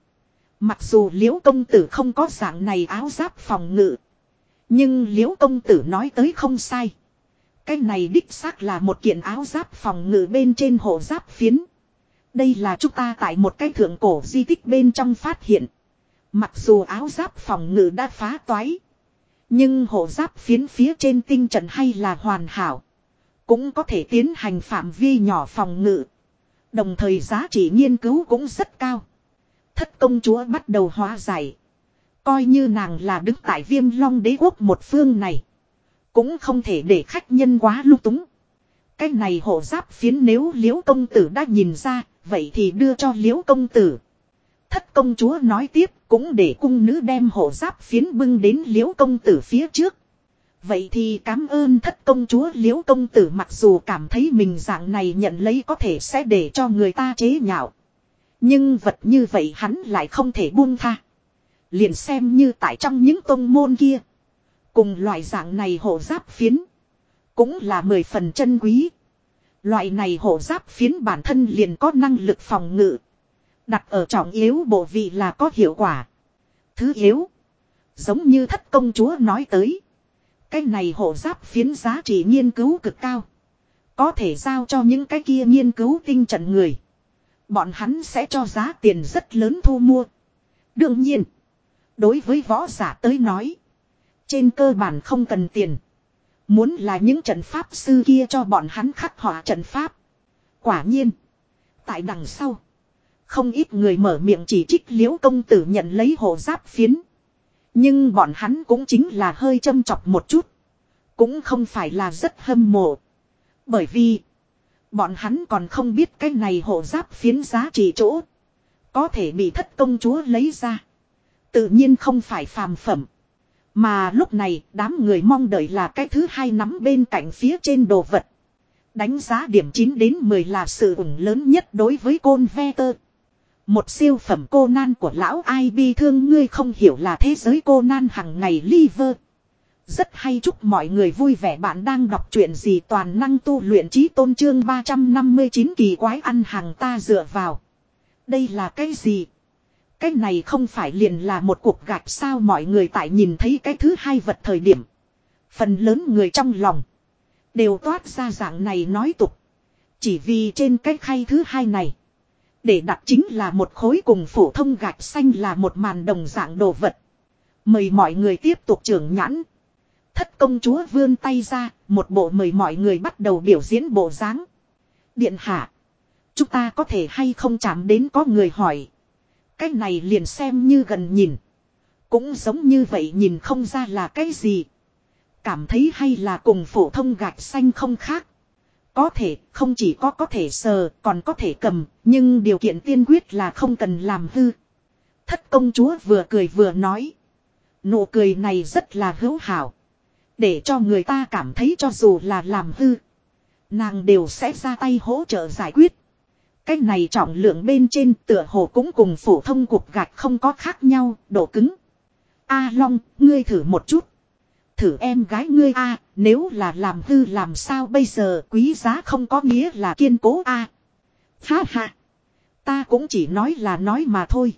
Mặc dù liễu công tử không có dạng này áo giáp phòng ngự. Nhưng liễu công tử nói tới không sai. Cái này đích xác là một kiện áo giáp phòng ngự bên trên hộ giáp phiến. Đây là chúng ta tại một cái thượng cổ di tích bên trong phát hiện. Mặc dù áo giáp phòng ngự đã phá toái. Nhưng hộ giáp phiến phía trên tinh trận hay là hoàn hảo. Cũng có thể tiến hành phạm vi nhỏ phòng ngự. Đồng thời giá trị nghiên cứu cũng rất cao. Thất công chúa bắt đầu hóa giải. Coi như nàng là đứng tại viêm long đế quốc một phương này. Cũng không thể để khách nhân quá lung túng. Cái này hộ giáp phiến nếu liễu công tử đã nhìn ra, vậy thì đưa cho liễu công tử. Thất công chúa nói tiếp cũng để cung nữ đem hộ giáp phiến bưng đến liễu công tử phía trước. Vậy thì cảm ơn thất công chúa liễu công tử mặc dù cảm thấy mình dạng này nhận lấy có thể sẽ để cho người ta chế nhạo. Nhưng vật như vậy hắn lại không thể buông tha. Liền xem như tại trong những tông môn kia. Cùng loại dạng này hộ giáp phiến. Cũng là mười phần chân quý. Loại này hộ giáp phiến bản thân liền có năng lực phòng ngự. Đặt ở trọng yếu bộ vị là có hiệu quả. Thứ yếu. Giống như thất công chúa nói tới. Cái này hộ giáp phiến giá trị nghiên cứu cực cao. Có thể giao cho những cái kia nghiên cứu tinh trận người. Bọn hắn sẽ cho giá tiền rất lớn thu mua. Đương nhiên. Đối với võ giả tới nói. Trên cơ bản không cần tiền. Muốn là những trận pháp sư kia cho bọn hắn khắc họa trận pháp. Quả nhiên. Tại đằng sau. Không ít người mở miệng chỉ trích liễu công tử nhận lấy hộ giáp phiến. Nhưng bọn hắn cũng chính là hơi châm chọc một chút. Cũng không phải là rất hâm mộ. Bởi vì. Bọn hắn còn không biết cái này hộ giáp phiến giá trị chỗ. Có thể bị thất công chúa lấy ra. Tự nhiên không phải phàm phẩm. Mà lúc này, đám người mong đợi là cái thứ hai nắm bên cạnh phía trên đồ vật. Đánh giá điểm 9 đến 10 là sự ủng lớn nhất đối với côn ve tơ. Một siêu phẩm cô nan của lão ai bi thương, ngươi không hiểu là thế giới cô nan hằng ngày liver. Rất hay chúc mọi người vui vẻ bạn đang đọc truyện gì toàn năng tu luyện trí tôn trương 359 kỳ quái ăn hàng ta dựa vào. Đây là cái gì? Cái này không phải liền là một cuộc gạch sao mọi người tại nhìn thấy cái thứ hai vật thời điểm. Phần lớn người trong lòng. Đều toát ra dạng này nói tục. Chỉ vì trên cái khay thứ hai này. Để đặt chính là một khối cùng phổ thông gạch xanh là một màn đồng dạng đồ vật. Mời mọi người tiếp tục trưởng nhãn. Thất công chúa vươn tay ra, một bộ mời mọi người bắt đầu biểu diễn bộ dáng. Điện hạ. Chúng ta có thể hay không chạm đến có người hỏi. Cái này liền xem như gần nhìn. Cũng giống như vậy nhìn không ra là cái gì. Cảm thấy hay là cùng phổ thông gạch xanh không khác. Có thể, không chỉ có có thể sờ, còn có thể cầm, nhưng điều kiện tiên quyết là không cần làm hư. Thất công chúa vừa cười vừa nói. Nụ cười này rất là hữu hảo. Để cho người ta cảm thấy cho dù là làm hư. Nàng đều sẽ ra tay hỗ trợ giải quyết. Cái này trọng lượng bên trên tựa hồ cũng cùng phổ thông cục gạch không có khác nhau, độ cứng. A Long, ngươi thử một chút. Thử em gái ngươi A, nếu là làm hư làm sao bây giờ quý giá không có nghĩa là kiên cố A. Ha ha. Ta cũng chỉ nói là nói mà thôi.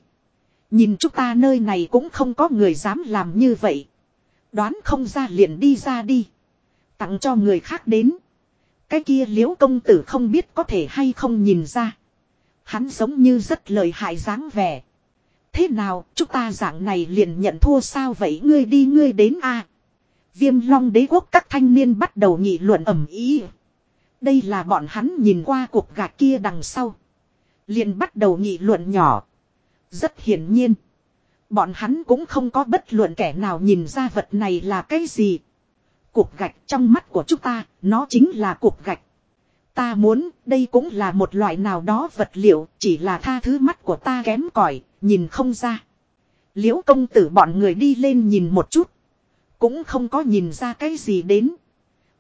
Nhìn chúng ta nơi này cũng không có người dám làm như vậy. Đoán không ra liền đi ra đi. Tặng cho người khác đến. Cái kia liễu công tử không biết có thể hay không nhìn ra. Hắn giống như rất lời hại dáng vẻ. Thế nào, chúng ta dạng này liền nhận thua sao vậy ngươi đi ngươi đến a Viêm long đế quốc các thanh niên bắt đầu nghị luận ẩm ý. Đây là bọn hắn nhìn qua cuộc gạt kia đằng sau. Liền bắt đầu nghị luận nhỏ. Rất hiển nhiên. Bọn hắn cũng không có bất luận kẻ nào nhìn ra vật này là cái gì. Cục gạch trong mắt của chúng ta, nó chính là cục gạch. Ta muốn, đây cũng là một loại nào đó vật liệu, chỉ là tha thứ mắt của ta kém cỏi nhìn không ra. Liễu công tử bọn người đi lên nhìn một chút. Cũng không có nhìn ra cái gì đến.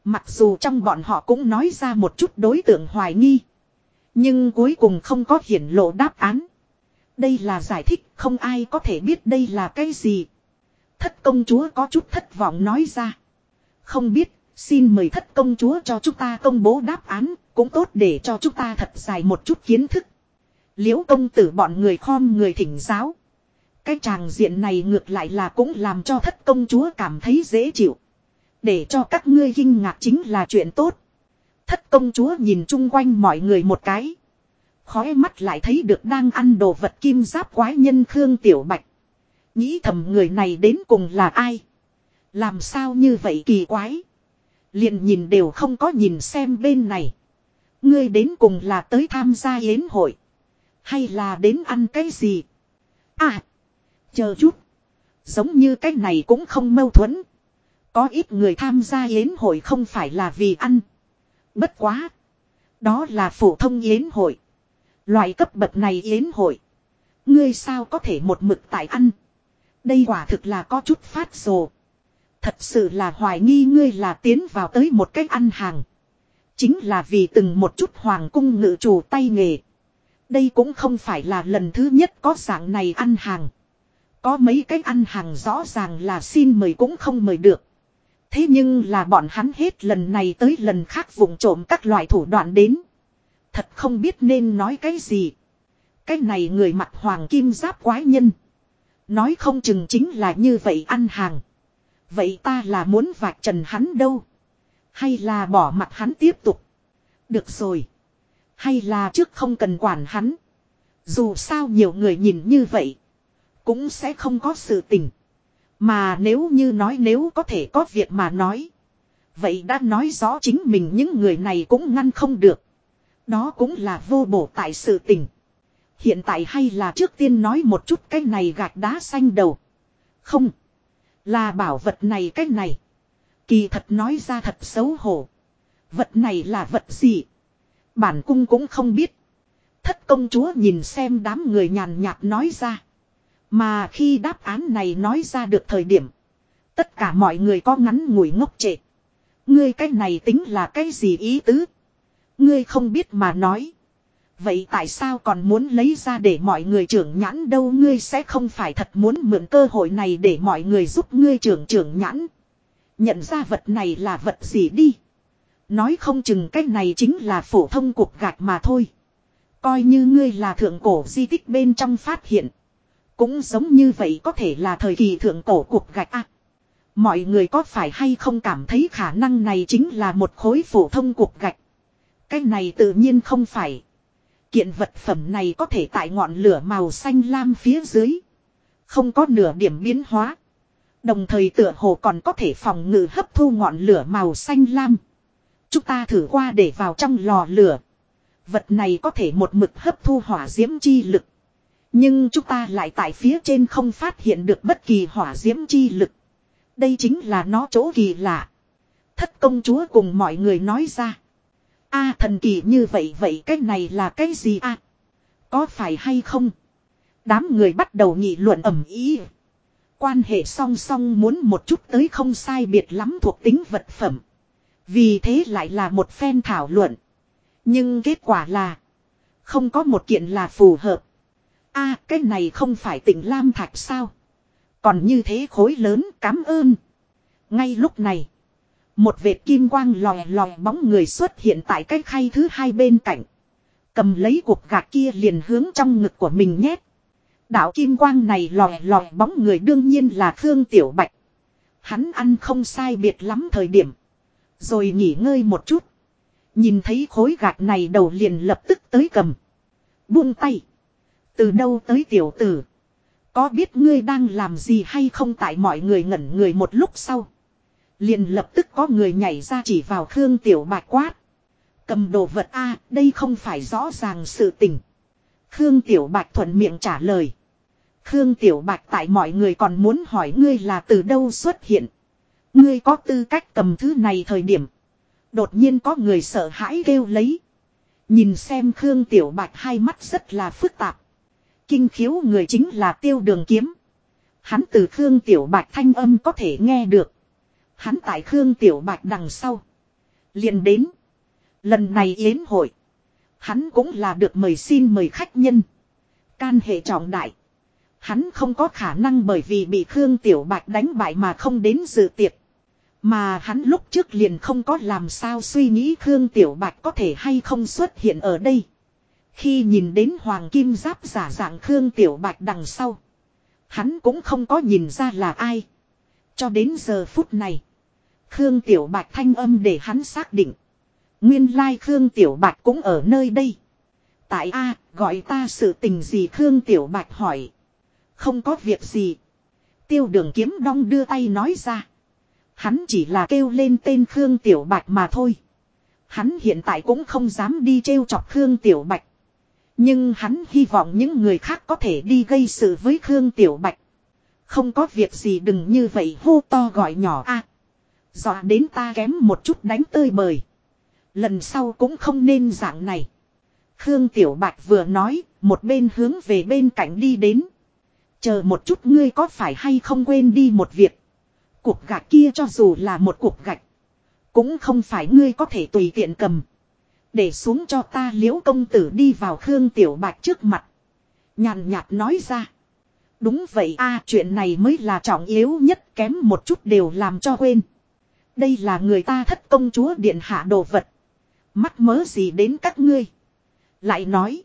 Mặc dù trong bọn họ cũng nói ra một chút đối tượng hoài nghi. Nhưng cuối cùng không có hiển lộ đáp án. Đây là giải thích không ai có thể biết đây là cái gì. Thất công chúa có chút thất vọng nói ra. Không biết, xin mời thất công chúa cho chúng ta công bố đáp án, cũng tốt để cho chúng ta thật dài một chút kiến thức. Liễu công tử bọn người khom người thỉnh giáo. Cái tràng diện này ngược lại là cũng làm cho thất công chúa cảm thấy dễ chịu. Để cho các ngươi kinh ngạc chính là chuyện tốt. Thất công chúa nhìn chung quanh mọi người một cái. Khói mắt lại thấy được đang ăn đồ vật kim giáp quái nhân Khương Tiểu Bạch. Nghĩ thầm người này đến cùng là ai? Làm sao như vậy kỳ quái? liền nhìn đều không có nhìn xem bên này. Ngươi đến cùng là tới tham gia yến hội. Hay là đến ăn cái gì? À! Chờ chút! Giống như cái này cũng không mâu thuẫn. Có ít người tham gia yến hội không phải là vì ăn. Bất quá! Đó là phổ thông yến hội. Loại cấp bậc này yến hội. Ngươi sao có thể một mực tại ăn. Đây quả thực là có chút phát rồ. Thật sự là hoài nghi ngươi là tiến vào tới một cách ăn hàng. Chính là vì từng một chút hoàng cung ngự chủ tay nghề. Đây cũng không phải là lần thứ nhất có dạng này ăn hàng. Có mấy cách ăn hàng rõ ràng là xin mời cũng không mời được. Thế nhưng là bọn hắn hết lần này tới lần khác vùng trộm các loại thủ đoạn đến. Thật không biết nên nói cái gì. Cái này người mặt hoàng kim giáp quái nhân. Nói không chừng chính là như vậy ăn hàng. Vậy ta là muốn vạch trần hắn đâu? Hay là bỏ mặt hắn tiếp tục? Được rồi. Hay là trước không cần quản hắn? Dù sao nhiều người nhìn như vậy. Cũng sẽ không có sự tình. Mà nếu như nói nếu có thể có việc mà nói. Vậy đã nói rõ chính mình những người này cũng ngăn không được. Đó cũng là vô bổ tại sự tình. Hiện tại hay là trước tiên nói một chút cái này gạch đá xanh đầu. Không. Là bảo vật này cái này. Kỳ thật nói ra thật xấu hổ. Vật này là vật gì? Bản cung cũng không biết. Thất công chúa nhìn xem đám người nhàn nhạt nói ra. Mà khi đáp án này nói ra được thời điểm. Tất cả mọi người có ngắn ngủi ngốc trệ. Ngươi cái này tính là cái gì ý tứ? Ngươi không biết mà nói. Vậy tại sao còn muốn lấy ra để mọi người trưởng nhãn đâu ngươi sẽ không phải thật muốn mượn cơ hội này để mọi người giúp ngươi trưởng trưởng nhãn. Nhận ra vật này là vật gì đi. Nói không chừng cái này chính là phổ thông cục gạch mà thôi. Coi như ngươi là thượng cổ di tích bên trong phát hiện. Cũng giống như vậy có thể là thời kỳ thượng cổ cục gạch à. Mọi người có phải hay không cảm thấy khả năng này chính là một khối phổ thông cục gạch. Cái này tự nhiên không phải. Kiện vật phẩm này có thể tại ngọn lửa màu xanh lam phía dưới. Không có nửa điểm biến hóa. Đồng thời tựa hồ còn có thể phòng ngự hấp thu ngọn lửa màu xanh lam. Chúng ta thử qua để vào trong lò lửa. Vật này có thể một mực hấp thu hỏa diễm chi lực. Nhưng chúng ta lại tại phía trên không phát hiện được bất kỳ hỏa diễm chi lực. Đây chính là nó chỗ kỳ lạ. Thất công chúa cùng mọi người nói ra a thần kỳ như vậy vậy cái này là cái gì a Có phải hay không? Đám người bắt đầu nghị luận ẩm ý. Quan hệ song song muốn một chút tới không sai biệt lắm thuộc tính vật phẩm. Vì thế lại là một phen thảo luận. Nhưng kết quả là. Không có một kiện là phù hợp. a, cái này không phải tỉnh Lam Thạch sao? Còn như thế khối lớn, cảm ơn. Ngay lúc này. Một vệt kim quang lòi lòi bóng người xuất hiện tại cái khay thứ hai bên cạnh. Cầm lấy cuộc gạc kia liền hướng trong ngực của mình nhét. Đạo kim quang này lòi lòi bóng người đương nhiên là Khương Tiểu Bạch. Hắn ăn không sai biệt lắm thời điểm. Rồi nghỉ ngơi một chút. Nhìn thấy khối gạch này đầu liền lập tức tới cầm. Buông tay. Từ đâu tới tiểu tử. Có biết ngươi đang làm gì hay không tại mọi người ngẩn người một lúc sau. Liền lập tức có người nhảy ra chỉ vào Khương Tiểu Bạch quát. Cầm đồ vật A, đây không phải rõ ràng sự tình. Khương Tiểu Bạch thuận miệng trả lời. Khương Tiểu Bạch tại mọi người còn muốn hỏi ngươi là từ đâu xuất hiện. Ngươi có tư cách cầm thứ này thời điểm. Đột nhiên có người sợ hãi kêu lấy. Nhìn xem Khương Tiểu Bạch hai mắt rất là phức tạp. Kinh khiếu người chính là tiêu đường kiếm. Hắn từ Khương Tiểu Bạch thanh âm có thể nghe được. Hắn tại Khương Tiểu Bạch đằng sau. liền đến. Lần này yến hội. Hắn cũng là được mời xin mời khách nhân. Can hệ trọng đại. Hắn không có khả năng bởi vì bị Khương Tiểu Bạch đánh bại mà không đến dự tiệc. Mà hắn lúc trước liền không có làm sao suy nghĩ Khương Tiểu Bạch có thể hay không xuất hiện ở đây. Khi nhìn đến Hoàng Kim Giáp giả dạng Khương Tiểu Bạch đằng sau. Hắn cũng không có nhìn ra là ai. Cho đến giờ phút này. Khương Tiểu Bạch thanh âm để hắn xác định. Nguyên lai Khương Tiểu Bạch cũng ở nơi đây. Tại A, gọi ta sự tình gì Khương Tiểu Bạch hỏi. Không có việc gì. Tiêu đường kiếm đong đưa tay nói ra. Hắn chỉ là kêu lên tên Khương Tiểu Bạch mà thôi. Hắn hiện tại cũng không dám đi trêu chọc Khương Tiểu Bạch. Nhưng hắn hy vọng những người khác có thể đi gây sự với Khương Tiểu Bạch. Không có việc gì đừng như vậy hô to gọi nhỏ a. À, dọa đến ta kém một chút đánh tơi bời. Lần sau cũng không nên dạng này. Khương Tiểu Bạch vừa nói, một bên hướng về bên cạnh đi đến. Chờ một chút ngươi có phải hay không quên đi một việc. Cuộc gạch kia cho dù là một cuộc gạch. Cũng không phải ngươi có thể tùy tiện cầm. Để xuống cho ta liễu công tử đi vào Khương Tiểu Bạch trước mặt. Nhàn nhạt nói ra. Đúng vậy a chuyện này mới là trọng yếu nhất kém một chút đều làm cho quên. Đây là người ta thất công chúa điện hạ đồ vật. Mắc mớ gì đến các ngươi. Lại nói.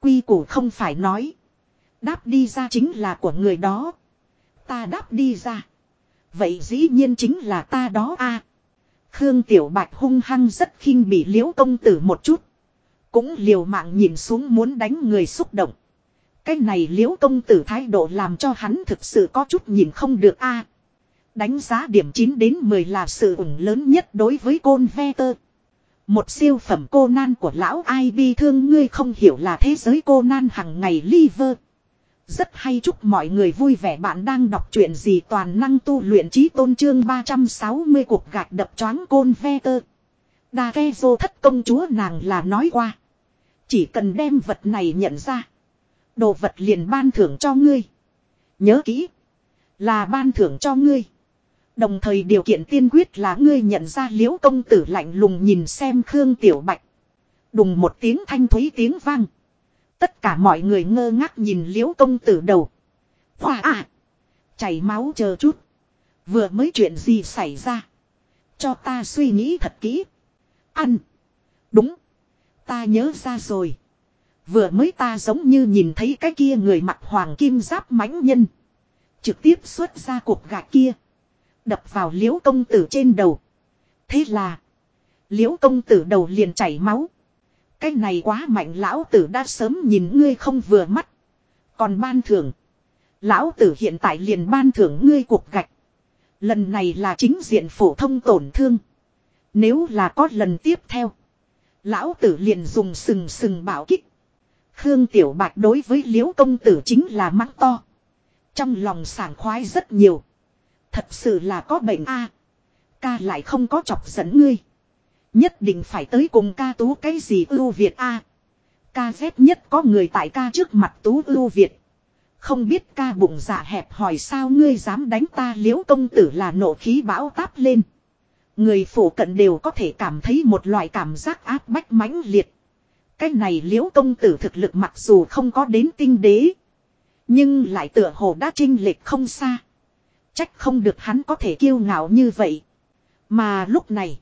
Quy củ không phải nói. Đáp đi ra chính là của người đó. Ta đáp đi ra. Vậy dĩ nhiên chính là ta đó a. À, Khương Tiểu Bạch hung hăng rất khinh bị liễu công tử một chút. Cũng liều mạng nhìn xuống muốn đánh người xúc động. Cái này liễu công tử thái độ làm cho hắn thực sự có chút nhìn không được a. À, đánh giá điểm 9 đến 10 là sự ủng lớn nhất đối với côn ve tơ. Một siêu phẩm cô nan của lão ai bi thương ngươi không hiểu là thế giới cô nan hằng ngày liver. Rất hay chúc mọi người vui vẻ bạn đang đọc truyện gì toàn năng tu luyện trí tôn trương 360 cuộc gạch đập choáng côn ve tơ. Đa ghe dô thất công chúa nàng là nói qua. Chỉ cần đem vật này nhận ra. Đồ vật liền ban thưởng cho ngươi. Nhớ kỹ. Là ban thưởng cho ngươi. Đồng thời điều kiện tiên quyết là ngươi nhận ra liễu công tử lạnh lùng nhìn xem Khương Tiểu Bạch. Đùng một tiếng thanh thúy tiếng vang. Tất cả mọi người ngơ ngác nhìn liễu công tử đầu. Hoa à! Chảy máu chờ chút. Vừa mới chuyện gì xảy ra. Cho ta suy nghĩ thật kỹ. Ăn. Đúng. Ta nhớ ra rồi. Vừa mới ta giống như nhìn thấy cái kia người mặc hoàng kim giáp mãnh nhân. Trực tiếp xuất ra cuộc gạch kia. Đập vào liễu công tử trên đầu. Thế là. Liễu công tử đầu liền chảy máu. Cái này quá mạnh, lão tử đã sớm nhìn ngươi không vừa mắt. Còn ban thưởng. Lão tử hiện tại liền ban thưởng ngươi cuộc gạch. Lần này là chính diện phổ thông tổn thương. Nếu là có lần tiếp theo. Lão tử liền dùng sừng sừng bảo kích. Khương Tiểu Bạch đối với liễu công tử chính là mắt to. Trong lòng sảng khoái rất nhiều. Thật sự là có bệnh a Ca lại không có chọc giận ngươi. Nhất định phải tới cùng ca tú cái gì ưu Việt a Ca ghét nhất có người tại ca trước mặt tú ưu Việt. Không biết ca bụng dạ hẹp hỏi sao ngươi dám đánh ta liễu công tử là nộ khí bão táp lên. Người phổ cận đều có thể cảm thấy một loại cảm giác áp bách mãnh liệt. Cái này liễu công tử thực lực mặc dù không có đến tinh đế. Nhưng lại tựa hồ đã trinh lệch không xa. Trách không được hắn có thể kiêu ngạo như vậy. Mà lúc này.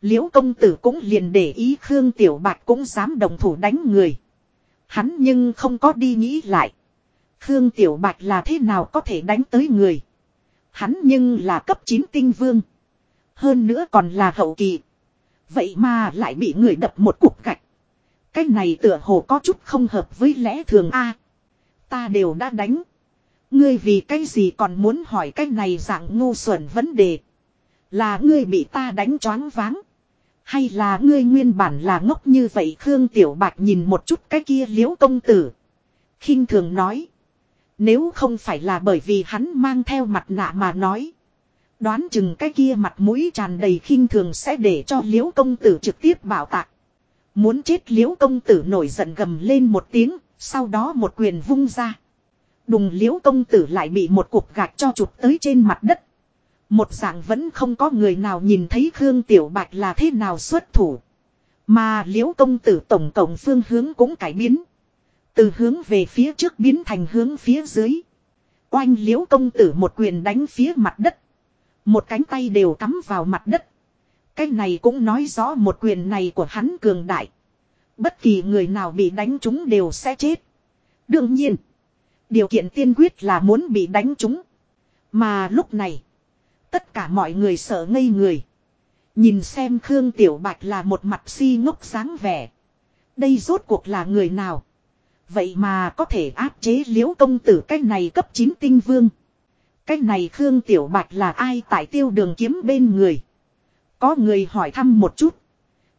Liễu công tử cũng liền để ý Khương Tiểu Bạch cũng dám đồng thủ đánh người. Hắn nhưng không có đi nghĩ lại. Khương Tiểu Bạch là thế nào có thể đánh tới người. Hắn nhưng là cấp 9 tinh vương. Hơn nữa còn là hậu kỳ. Vậy mà lại bị người đập một cục gạch. Cái này tựa hồ có chút không hợp với lẽ thường a. ta đều đã đánh. Ngươi vì cái gì còn muốn hỏi cái này dạng ngu xuẩn vấn đề. Là ngươi bị ta đánh choáng váng. Hay là ngươi nguyên bản là ngốc như vậy Khương Tiểu Bạch nhìn một chút cái kia liễu công tử. khinh thường nói. Nếu không phải là bởi vì hắn mang theo mặt nạ mà nói. Đoán chừng cái kia mặt mũi tràn đầy khinh thường sẽ để cho liễu công tử trực tiếp bảo tạc. Muốn chết liễu công tử nổi giận gầm lên một tiếng, sau đó một quyền vung ra. Đùng liễu công tử lại bị một cục gạch cho chụp tới trên mặt đất. Một dạng vẫn không có người nào nhìn thấy Khương Tiểu Bạch là thế nào xuất thủ. Mà liễu công tử tổng tổng phương hướng cũng cải biến. Từ hướng về phía trước biến thành hướng phía dưới. Oanh liễu công tử một quyền đánh phía mặt đất. Một cánh tay đều cắm vào mặt đất. Cái này cũng nói rõ một quyền này của hắn cường đại. Bất kỳ người nào bị đánh chúng đều sẽ chết. Đương nhiên. Điều kiện tiên quyết là muốn bị đánh trúng, Mà lúc này. Tất cả mọi người sợ ngây người. Nhìn xem Khương Tiểu Bạch là một mặt si ngốc sáng vẻ. Đây rốt cuộc là người nào? Vậy mà có thể áp chế liễu công tử cái này cấp 9 tinh vương. Cái này Khương Tiểu Bạch là ai tại tiêu đường kiếm bên người? Có người hỏi thăm một chút.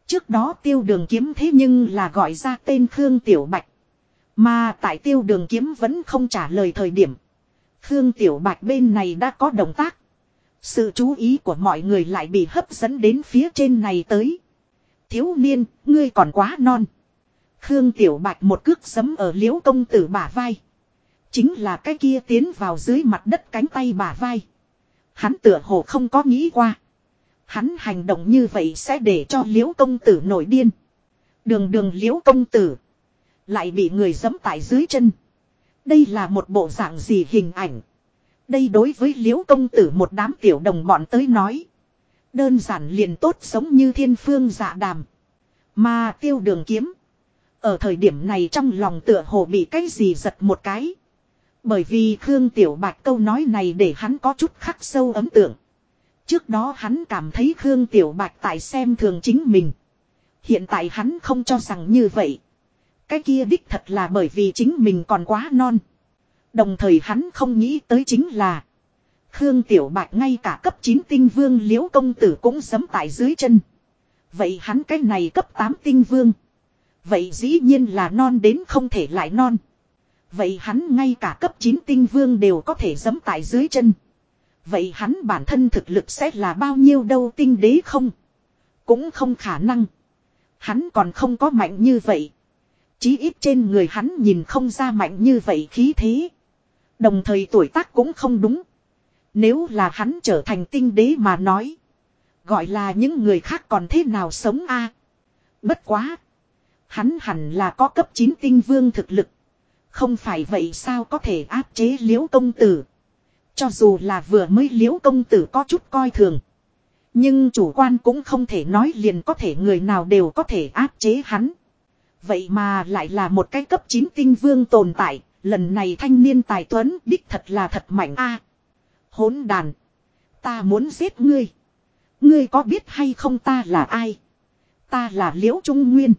Trước đó tiêu đường kiếm thế nhưng là gọi ra tên Khương Tiểu Bạch. Mà tại tiêu đường kiếm vẫn không trả lời thời điểm. Khương Tiểu Bạch bên này đã có động tác. Sự chú ý của mọi người lại bị hấp dẫn đến phía trên này tới. Thiếu niên, ngươi còn quá non. Khương Tiểu Bạch một cước sấm ở liễu công tử bả vai. Chính là cái kia tiến vào dưới mặt đất cánh tay bả vai. Hắn tựa hồ không có nghĩ qua. Hắn hành động như vậy sẽ để cho liễu công tử nổi điên. Đường đường liễu công tử. Lại bị người dẫm tại dưới chân. Đây là một bộ dạng gì hình ảnh. Đây đối với liễu công tử một đám tiểu đồng bọn tới nói. Đơn giản liền tốt giống như thiên phương dạ đàm. Mà tiêu đường kiếm. Ở thời điểm này trong lòng tựa hồ bị cái gì giật một cái. Bởi vì Khương Tiểu Bạch câu nói này để hắn có chút khắc sâu ấn tượng. Trước đó hắn cảm thấy Khương Tiểu Bạch tại xem thường chính mình. Hiện tại hắn không cho rằng như vậy. Cái kia đích thật là bởi vì chính mình còn quá non. Đồng thời hắn không nghĩ tới chính là. Khương Tiểu Bạch ngay cả cấp 9 tinh vương liễu công tử cũng sấm tại dưới chân. Vậy hắn cái này cấp 8 tinh vương. Vậy dĩ nhiên là non đến không thể lại non. Vậy hắn ngay cả cấp 9 tinh vương đều có thể dấm tại dưới chân. Vậy hắn bản thân thực lực sẽ là bao nhiêu đâu tinh đế không? Cũng không khả năng. Hắn còn không có mạnh như vậy. Chí ít trên người hắn nhìn không ra mạnh như vậy khí thế. Đồng thời tuổi tác cũng không đúng. Nếu là hắn trở thành tinh đế mà nói. Gọi là những người khác còn thế nào sống a Bất quá. Hắn hẳn là có cấp 9 tinh vương thực lực. Không phải vậy sao có thể áp chế liễu công tử. Cho dù là vừa mới liễu công tử có chút coi thường. Nhưng chủ quan cũng không thể nói liền có thể người nào đều có thể áp chế hắn. Vậy mà lại là một cái cấp 9 tinh vương tồn tại, lần này thanh niên tài tuấn đích thật là thật mạnh a. hỗn đàn, ta muốn giết ngươi. Ngươi có biết hay không ta là ai? Ta là Liễu Trung Nguyên.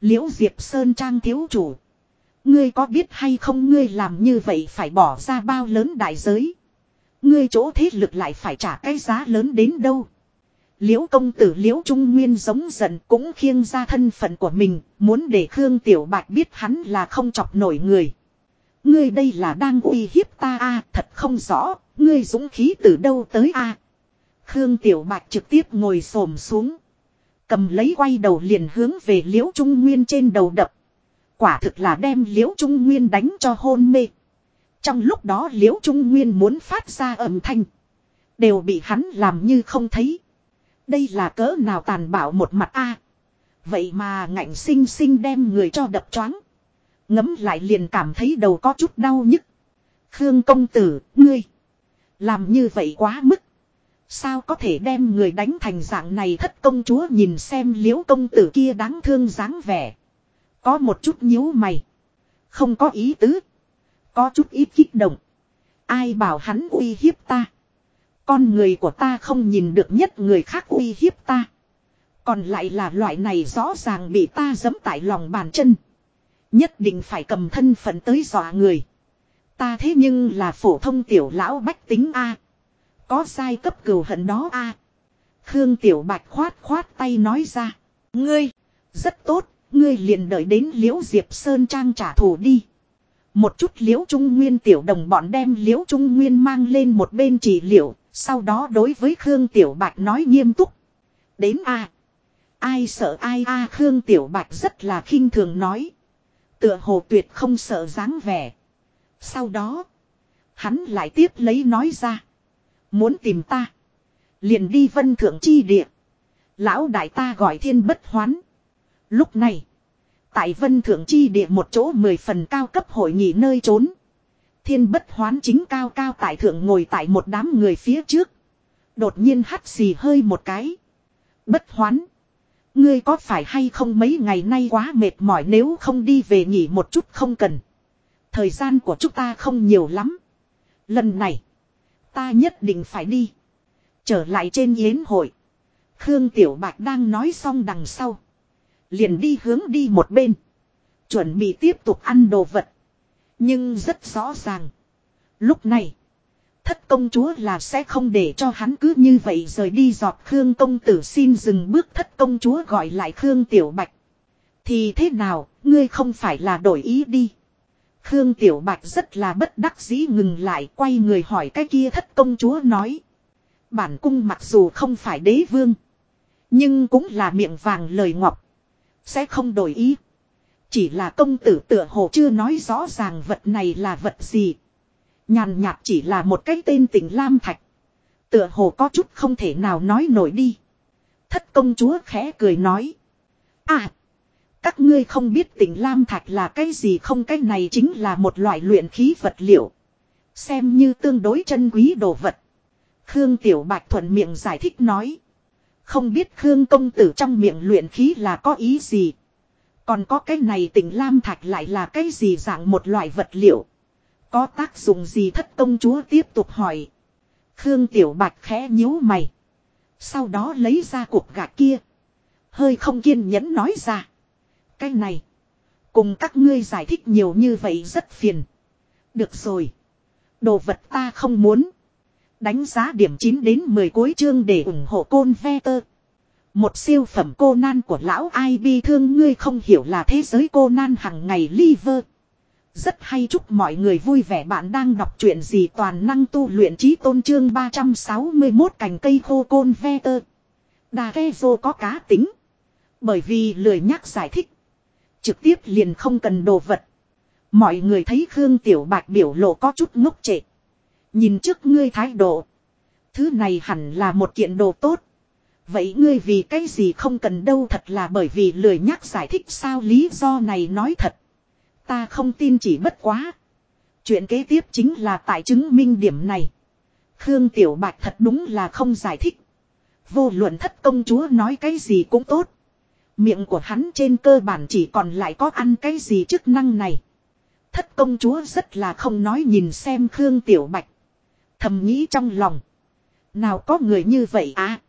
Liễu Diệp Sơn Trang thiếu chủ. Ngươi có biết hay không ngươi làm như vậy phải bỏ ra bao lớn đại giới. Ngươi chỗ thế lực lại phải trả cái giá lớn đến đâu. Liễu công tử Liễu Trung Nguyên giống giận cũng khiêng ra thân phận của mình, muốn để Khương Tiểu Bạch biết hắn là không chọc nổi người. Ngươi đây là đang uy hiếp ta a thật không rõ, ngươi dũng khí từ đâu tới a Khương Tiểu Bạch trực tiếp ngồi xổm xuống. Cầm lấy quay đầu liền hướng về Liễu Trung Nguyên trên đầu đập. Quả thực là đem Liễu Trung Nguyên đánh cho hôn mê. Trong lúc đó Liễu Trung Nguyên muốn phát ra âm thanh. Đều bị hắn làm như không thấy. Đây là cỡ nào tàn bạo một mặt a Vậy mà ngạnh sinh sinh đem người cho đập choáng. Ngấm lại liền cảm thấy đầu có chút đau nhức. Khương công tử, ngươi. Làm như vậy quá mức. Sao có thể đem người đánh thành dạng này thất công chúa nhìn xem liễu công tử kia đáng thương dáng vẻ. Có một chút nhíu mày. Không có ý tứ. Có chút ít kích động. Ai bảo hắn uy hiếp ta. Con người của ta không nhìn được nhất người khác uy hiếp ta. Còn lại là loại này rõ ràng bị ta giẫm tại lòng bàn chân. Nhất định phải cầm thân phận tới dọa người. Ta thế nhưng là phổ thông tiểu lão bách tính A. Có sai cấp cừu hận đó A. Khương Tiểu Bạch khoát khoát tay nói ra. Ngươi, rất tốt, ngươi liền đợi đến Liễu Diệp Sơn Trang trả thù đi. Một chút Liễu Trung Nguyên tiểu đồng bọn đem Liễu Trung Nguyên mang lên một bên chỉ liệu, sau đó đối với Khương Tiểu Bạch nói nghiêm túc. Đến A. Ai sợ ai A Khương Tiểu Bạch rất là khinh thường nói. Tựa hồ tuyệt không sợ dáng vẻ. Sau đó, hắn lại tiếp lấy nói ra. Muốn tìm ta. Liền đi vân thượng chi địa. Lão đại ta gọi thiên bất hoán. Lúc này. Tại vân thượng chi địa một chỗ mười phần cao cấp hội nghị nơi trốn. Thiên bất hoán chính cao cao tại thượng ngồi tại một đám người phía trước. Đột nhiên hắt xì hơi một cái. Bất hoán. Ngươi có phải hay không mấy ngày nay quá mệt mỏi nếu không đi về nghỉ một chút không cần. Thời gian của chúng ta không nhiều lắm. Lần này. Ta nhất định phải đi. Trở lại trên yến hội. Khương Tiểu Bạch đang nói xong đằng sau. Liền đi hướng đi một bên. Chuẩn bị tiếp tục ăn đồ vật. Nhưng rất rõ ràng. Lúc này. Thất công chúa là sẽ không để cho hắn cứ như vậy rời đi giọt Khương công tử xin dừng bước thất công chúa gọi lại Khương Tiểu Bạch. Thì thế nào, ngươi không phải là đổi ý đi. Khương Tiểu Bạch rất là bất đắc dĩ ngừng lại quay người hỏi cái kia thất công chúa nói. Bản cung mặc dù không phải đế vương. Nhưng cũng là miệng vàng lời ngọc. Sẽ không đổi ý. Chỉ là công tử tựa hồ chưa nói rõ ràng vật này là vật gì. Nhàn nhạt chỉ là một cái tên tỉnh Lam Thạch. Tựa hồ có chút không thể nào nói nổi đi. Thất công chúa khẽ cười nói. À. Các ngươi không biết tỉnh Lam Thạch là cái gì không cái này chính là một loại luyện khí vật liệu. Xem như tương đối chân quý đồ vật. Khương Tiểu Bạch thuận miệng giải thích nói. Không biết Khương công tử trong miệng luyện khí là có ý gì. Còn có cái này tỉnh Lam Thạch lại là cái gì dạng một loại vật liệu. Có tác dụng gì thất công chúa tiếp tục hỏi. Khương Tiểu Bạch khẽ nhíu mày. Sau đó lấy ra cuộc gạc kia. Hơi không kiên nhẫn nói ra. Cái này. Cùng các ngươi giải thích nhiều như vậy rất phiền. Được rồi. Đồ vật ta không muốn. Đánh giá điểm 9 đến 10 cuối chương để ủng hộ côn ve tơ. Một siêu phẩm cô nan của lão ai bi thương ngươi không hiểu là thế giới cô nan hằng ngày liver. Rất hay chúc mọi người vui vẻ bạn đang đọc truyện gì toàn năng tu luyện trí tôn trương 361 cành cây khô côn ve tơ. Đà ghe vô có cá tính. Bởi vì lười nhắc giải thích. Trực tiếp liền không cần đồ vật. Mọi người thấy Khương Tiểu Bạch biểu lộ có chút ngốc trệ. Nhìn trước ngươi thái độ. Thứ này hẳn là một kiện đồ tốt. Vậy ngươi vì cái gì không cần đâu thật là bởi vì lười nhắc giải thích sao lý do này nói thật. Ta không tin chỉ bất quá. Chuyện kế tiếp chính là tại chứng minh điểm này. Khương Tiểu Bạch thật đúng là không giải thích. Vô luận thất công chúa nói cái gì cũng tốt. Miệng của hắn trên cơ bản chỉ còn lại có ăn cái gì chức năng này. Thất công chúa rất là không nói nhìn xem Khương Tiểu Bạch. Thầm nghĩ trong lòng. Nào có người như vậy à.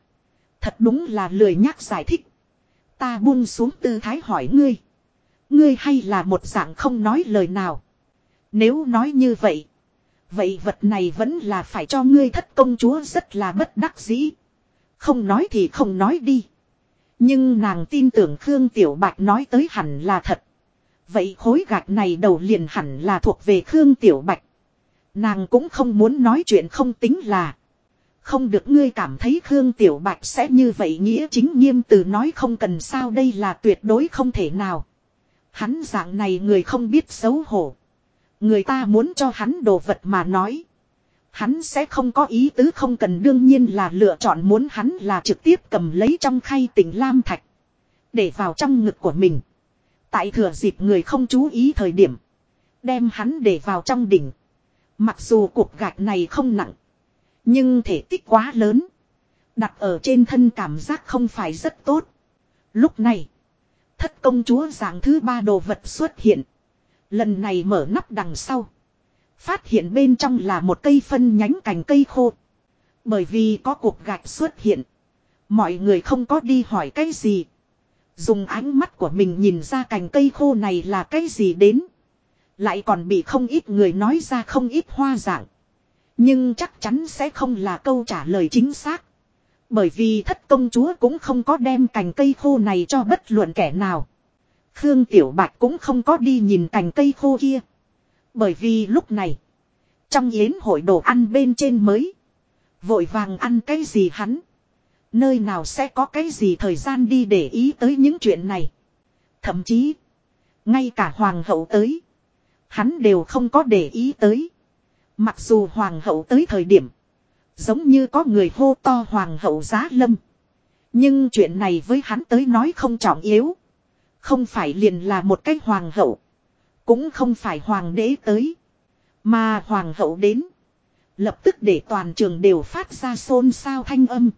Thật đúng là lười nhắc giải thích. Ta buông xuống tư thái hỏi ngươi. Ngươi hay là một dạng không nói lời nào. Nếu nói như vậy. Vậy vật này vẫn là phải cho ngươi thất công chúa rất là bất đắc dĩ. Không nói thì không nói đi. Nhưng nàng tin tưởng Khương Tiểu Bạch nói tới hẳn là thật. Vậy khối gạch này đầu liền hẳn là thuộc về Khương Tiểu Bạch. Nàng cũng không muốn nói chuyện không tính là. Không được ngươi cảm thấy Khương Tiểu Bạch sẽ như vậy nghĩa chính nghiêm từ nói không cần sao đây là tuyệt đối không thể nào. Hắn dạng này người không biết xấu hổ. Người ta muốn cho hắn đồ vật mà nói. Hắn sẽ không có ý tứ không cần đương nhiên là lựa chọn muốn hắn là trực tiếp cầm lấy trong khay tỉnh Lam Thạch. Để vào trong ngực của mình. Tại thừa dịp người không chú ý thời điểm. Đem hắn để vào trong đỉnh. Mặc dù cuộc gạch này không nặng. Nhưng thể tích quá lớn. Đặt ở trên thân cảm giác không phải rất tốt. Lúc này. Thất công chúa dạng thứ ba đồ vật xuất hiện. Lần này mở nắp đằng sau. Phát hiện bên trong là một cây phân nhánh cành cây khô. Bởi vì có cuộc gạch xuất hiện. Mọi người không có đi hỏi cái gì. Dùng ánh mắt của mình nhìn ra cành cây khô này là cái gì đến. Lại còn bị không ít người nói ra không ít hoa dạng. Nhưng chắc chắn sẽ không là câu trả lời chính xác. Bởi vì thất công chúa cũng không có đem cành cây khô này cho bất luận kẻ nào. Khương Tiểu Bạch cũng không có đi nhìn cành cây khô kia. Bởi vì lúc này. Trong yến hội đồ ăn bên trên mới. Vội vàng ăn cái gì hắn. Nơi nào sẽ có cái gì thời gian đi để ý tới những chuyện này. Thậm chí. Ngay cả hoàng hậu tới. Hắn đều không có để ý tới. Mặc dù hoàng hậu tới thời điểm. Giống như có người hô to hoàng hậu giá lâm. Nhưng chuyện này với hắn tới nói không trọng yếu. Không phải liền là một cái hoàng hậu. Cũng không phải hoàng đế tới. Mà hoàng hậu đến. Lập tức để toàn trường đều phát ra xôn xao thanh âm.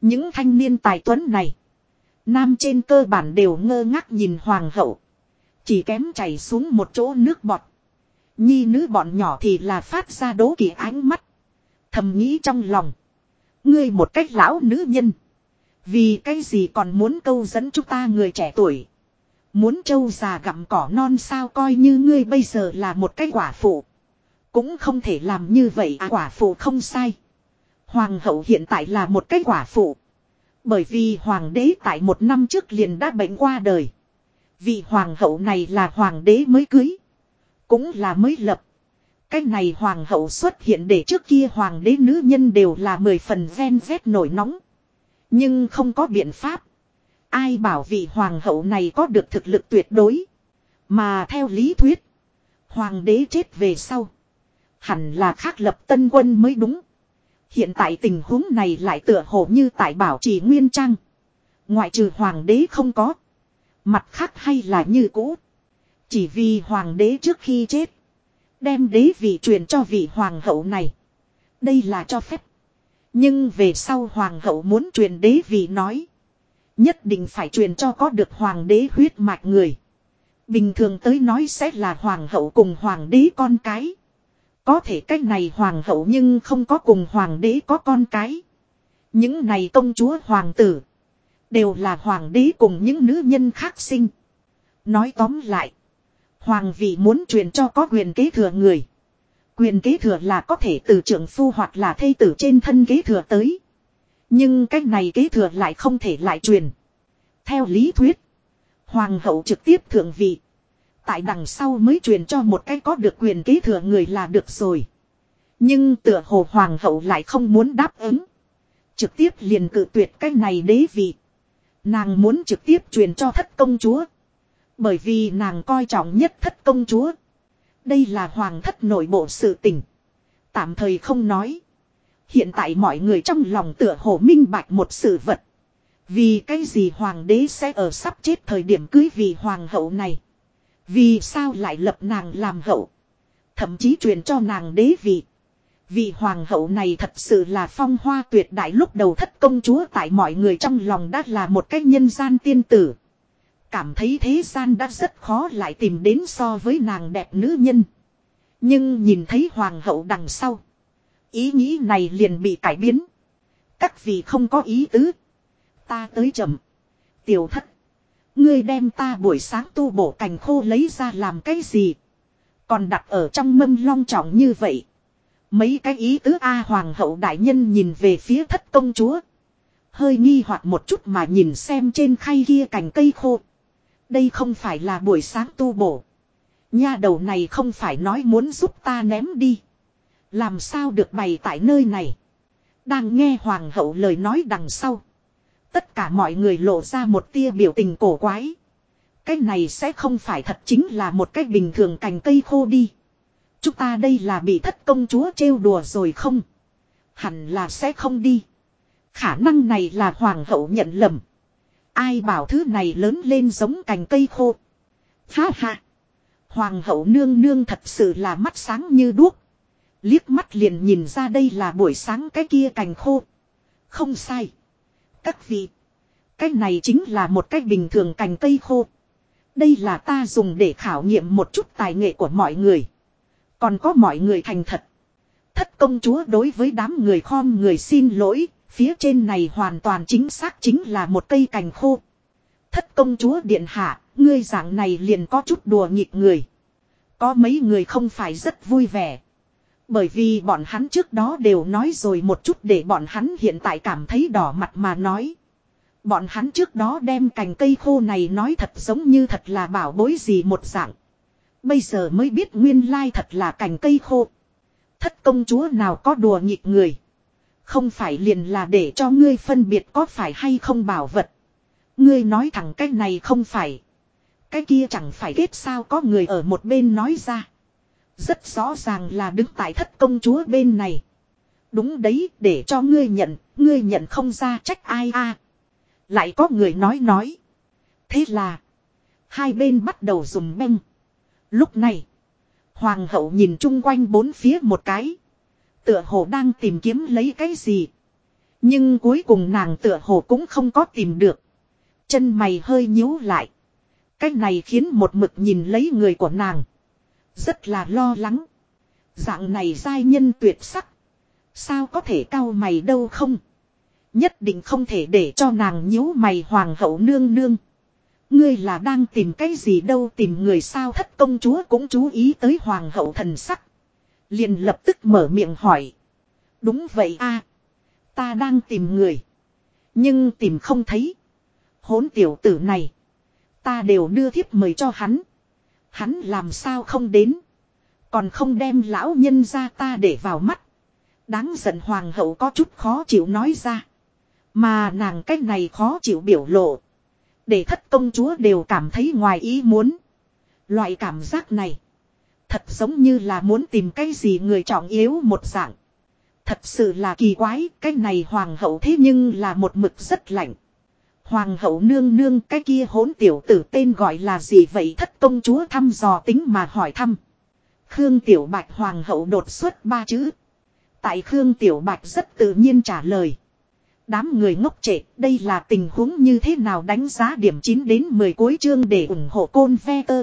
Những thanh niên tài tuấn này. Nam trên cơ bản đều ngơ ngác nhìn hoàng hậu. Chỉ kém chảy xuống một chỗ nước bọt. Nhi nữ bọn nhỏ thì là phát ra đố kỵ ánh mắt. Thầm nghĩ trong lòng. Ngươi một cách lão nữ nhân. Vì cái gì còn muốn câu dẫn chúng ta người trẻ tuổi. Muốn trâu già gặm cỏ non sao coi như ngươi bây giờ là một cái quả phụ. Cũng không thể làm như vậy à quả phụ không sai. Hoàng hậu hiện tại là một cái quả phụ. Bởi vì hoàng đế tại một năm trước liền đã bệnh qua đời. Vị hoàng hậu này là hoàng đế mới cưới. Cũng là mới lập. Cái này hoàng hậu xuất hiện để trước kia hoàng đế nữ nhân đều là mười phần ven vét nổi nóng. Nhưng không có biện pháp. Ai bảo vị hoàng hậu này có được thực lực tuyệt đối. Mà theo lý thuyết. Hoàng đế chết về sau. Hẳn là khác lập tân quân mới đúng. Hiện tại tình huống này lại tựa hồ như tại bảo trì nguyên trang. Ngoại trừ hoàng đế không có. Mặt khác hay là như cũ. Chỉ vì hoàng đế trước khi chết. Đem đế vị truyền cho vị hoàng hậu này. Đây là cho phép. Nhưng về sau hoàng hậu muốn truyền đế vị nói. Nhất định phải truyền cho có được hoàng đế huyết mạch người. Bình thường tới nói sẽ là hoàng hậu cùng hoàng đế con cái. Có thể cách này hoàng hậu nhưng không có cùng hoàng đế có con cái. Những này công chúa hoàng tử. Đều là hoàng đế cùng những nữ nhân khác sinh. Nói tóm lại. Hoàng vị muốn truyền cho có quyền kế thừa người. Quyền kế thừa là có thể từ trưởng phu hoặc là thây tử trên thân kế thừa tới. Nhưng cách này kế thừa lại không thể lại truyền. Theo lý thuyết. Hoàng hậu trực tiếp thượng vị. Tại đằng sau mới truyền cho một cái có được quyền kế thừa người là được rồi. Nhưng tựa hồ hoàng hậu lại không muốn đáp ứng. Trực tiếp liền cự tuyệt cái này đế vị. Nàng muốn trực tiếp truyền cho thất công chúa. Bởi vì nàng coi trọng nhất thất công chúa. Đây là hoàng thất nội bộ sự tình. Tạm thời không nói. Hiện tại mọi người trong lòng tựa hồ minh bạch một sự vật. Vì cái gì hoàng đế sẽ ở sắp chết thời điểm cưới vì hoàng hậu này. Vì sao lại lập nàng làm hậu. Thậm chí truyền cho nàng đế vị. Vị hoàng hậu này thật sự là phong hoa tuyệt đại lúc đầu thất công chúa tại mọi người trong lòng đã là một cái nhân gian tiên tử. Cảm thấy thế gian đã rất khó lại tìm đến so với nàng đẹp nữ nhân. Nhưng nhìn thấy hoàng hậu đằng sau. Ý nghĩ này liền bị cải biến. Các vị không có ý tứ. Ta tới chậm. Tiểu thất. Ngươi đem ta buổi sáng tu bổ cành khô lấy ra làm cái gì. Còn đặt ở trong mâm long trọng như vậy. Mấy cái ý tứ A hoàng hậu đại nhân nhìn về phía thất công chúa. Hơi nghi hoặc một chút mà nhìn xem trên khay kia cành cây khô. Đây không phải là buổi sáng tu bổ. Nha đầu này không phải nói muốn giúp ta ném đi. Làm sao được bày tại nơi này. Đang nghe hoàng hậu lời nói đằng sau. Tất cả mọi người lộ ra một tia biểu tình cổ quái. Cái này sẽ không phải thật chính là một cách bình thường cành cây khô đi. Chúng ta đây là bị thất công chúa trêu đùa rồi không? Hẳn là sẽ không đi. Khả năng này là hoàng hậu nhận lầm. Ai bảo thứ này lớn lên giống cành cây khô. Ha ha. Hoàng hậu nương nương thật sự là mắt sáng như đuốc. Liếc mắt liền nhìn ra đây là buổi sáng cái kia cành khô. Không sai. Các vị. Cái này chính là một cái bình thường cành cây khô. Đây là ta dùng để khảo nghiệm một chút tài nghệ của mọi người. Còn có mọi người thành thật. Thất công chúa đối với đám người khom người xin lỗi, phía trên này hoàn toàn chính xác chính là một cây cành khô. Thất công chúa điện hạ, ngươi dạng này liền có chút đùa nghịch người. Có mấy người không phải rất vui vẻ. Bởi vì bọn hắn trước đó đều nói rồi một chút để bọn hắn hiện tại cảm thấy đỏ mặt mà nói. Bọn hắn trước đó đem cành cây khô này nói thật giống như thật là bảo bối gì một dạng. Bây giờ mới biết nguyên lai thật là cành cây khô. Thất công chúa nào có đùa nghịch người. Không phải liền là để cho ngươi phân biệt có phải hay không bảo vật. Ngươi nói thẳng cái này không phải. Cái kia chẳng phải kết sao có người ở một bên nói ra. Rất rõ ràng là đứng tại thất công chúa bên này. Đúng đấy, để cho ngươi nhận, ngươi nhận không ra trách ai a. Lại có người nói nói. Thế là, hai bên bắt đầu dùng beng. Lúc này, hoàng hậu nhìn chung quanh bốn phía một cái. Tựa hồ đang tìm kiếm lấy cái gì. Nhưng cuối cùng nàng tựa hồ cũng không có tìm được. Chân mày hơi nhíu lại. Cái này khiến một mực nhìn lấy người của nàng. Rất là lo lắng. Dạng này giai nhân tuyệt sắc. Sao có thể cao mày đâu không? Nhất định không thể để cho nàng nhíu mày hoàng hậu nương nương. Ngươi là đang tìm cái gì đâu tìm người sao thất công chúa cũng chú ý tới hoàng hậu thần sắc. Liền lập tức mở miệng hỏi. Đúng vậy a, Ta đang tìm người. Nhưng tìm không thấy. Hốn tiểu tử này. Ta đều đưa thiếp mời cho hắn. Hắn làm sao không đến. Còn không đem lão nhân ra ta để vào mắt. Đáng giận hoàng hậu có chút khó chịu nói ra. Mà nàng cách này khó chịu biểu lộ. Để thất công chúa đều cảm thấy ngoài ý muốn. Loại cảm giác này. Thật giống như là muốn tìm cái gì người trọng yếu một dạng. Thật sự là kỳ quái, cái này hoàng hậu thế nhưng là một mực rất lạnh. Hoàng hậu nương nương cái kia hỗn tiểu tử tên gọi là gì vậy thất công chúa thăm dò tính mà hỏi thăm. Khương Tiểu Bạch Hoàng hậu đột xuất ba chữ. Tại Khương Tiểu Bạch rất tự nhiên trả lời. Đám người ngốc trệ, đây là tình huống như thế nào đánh giá điểm 9 đến 10 cuối chương để ủng hộ côn ve tơ.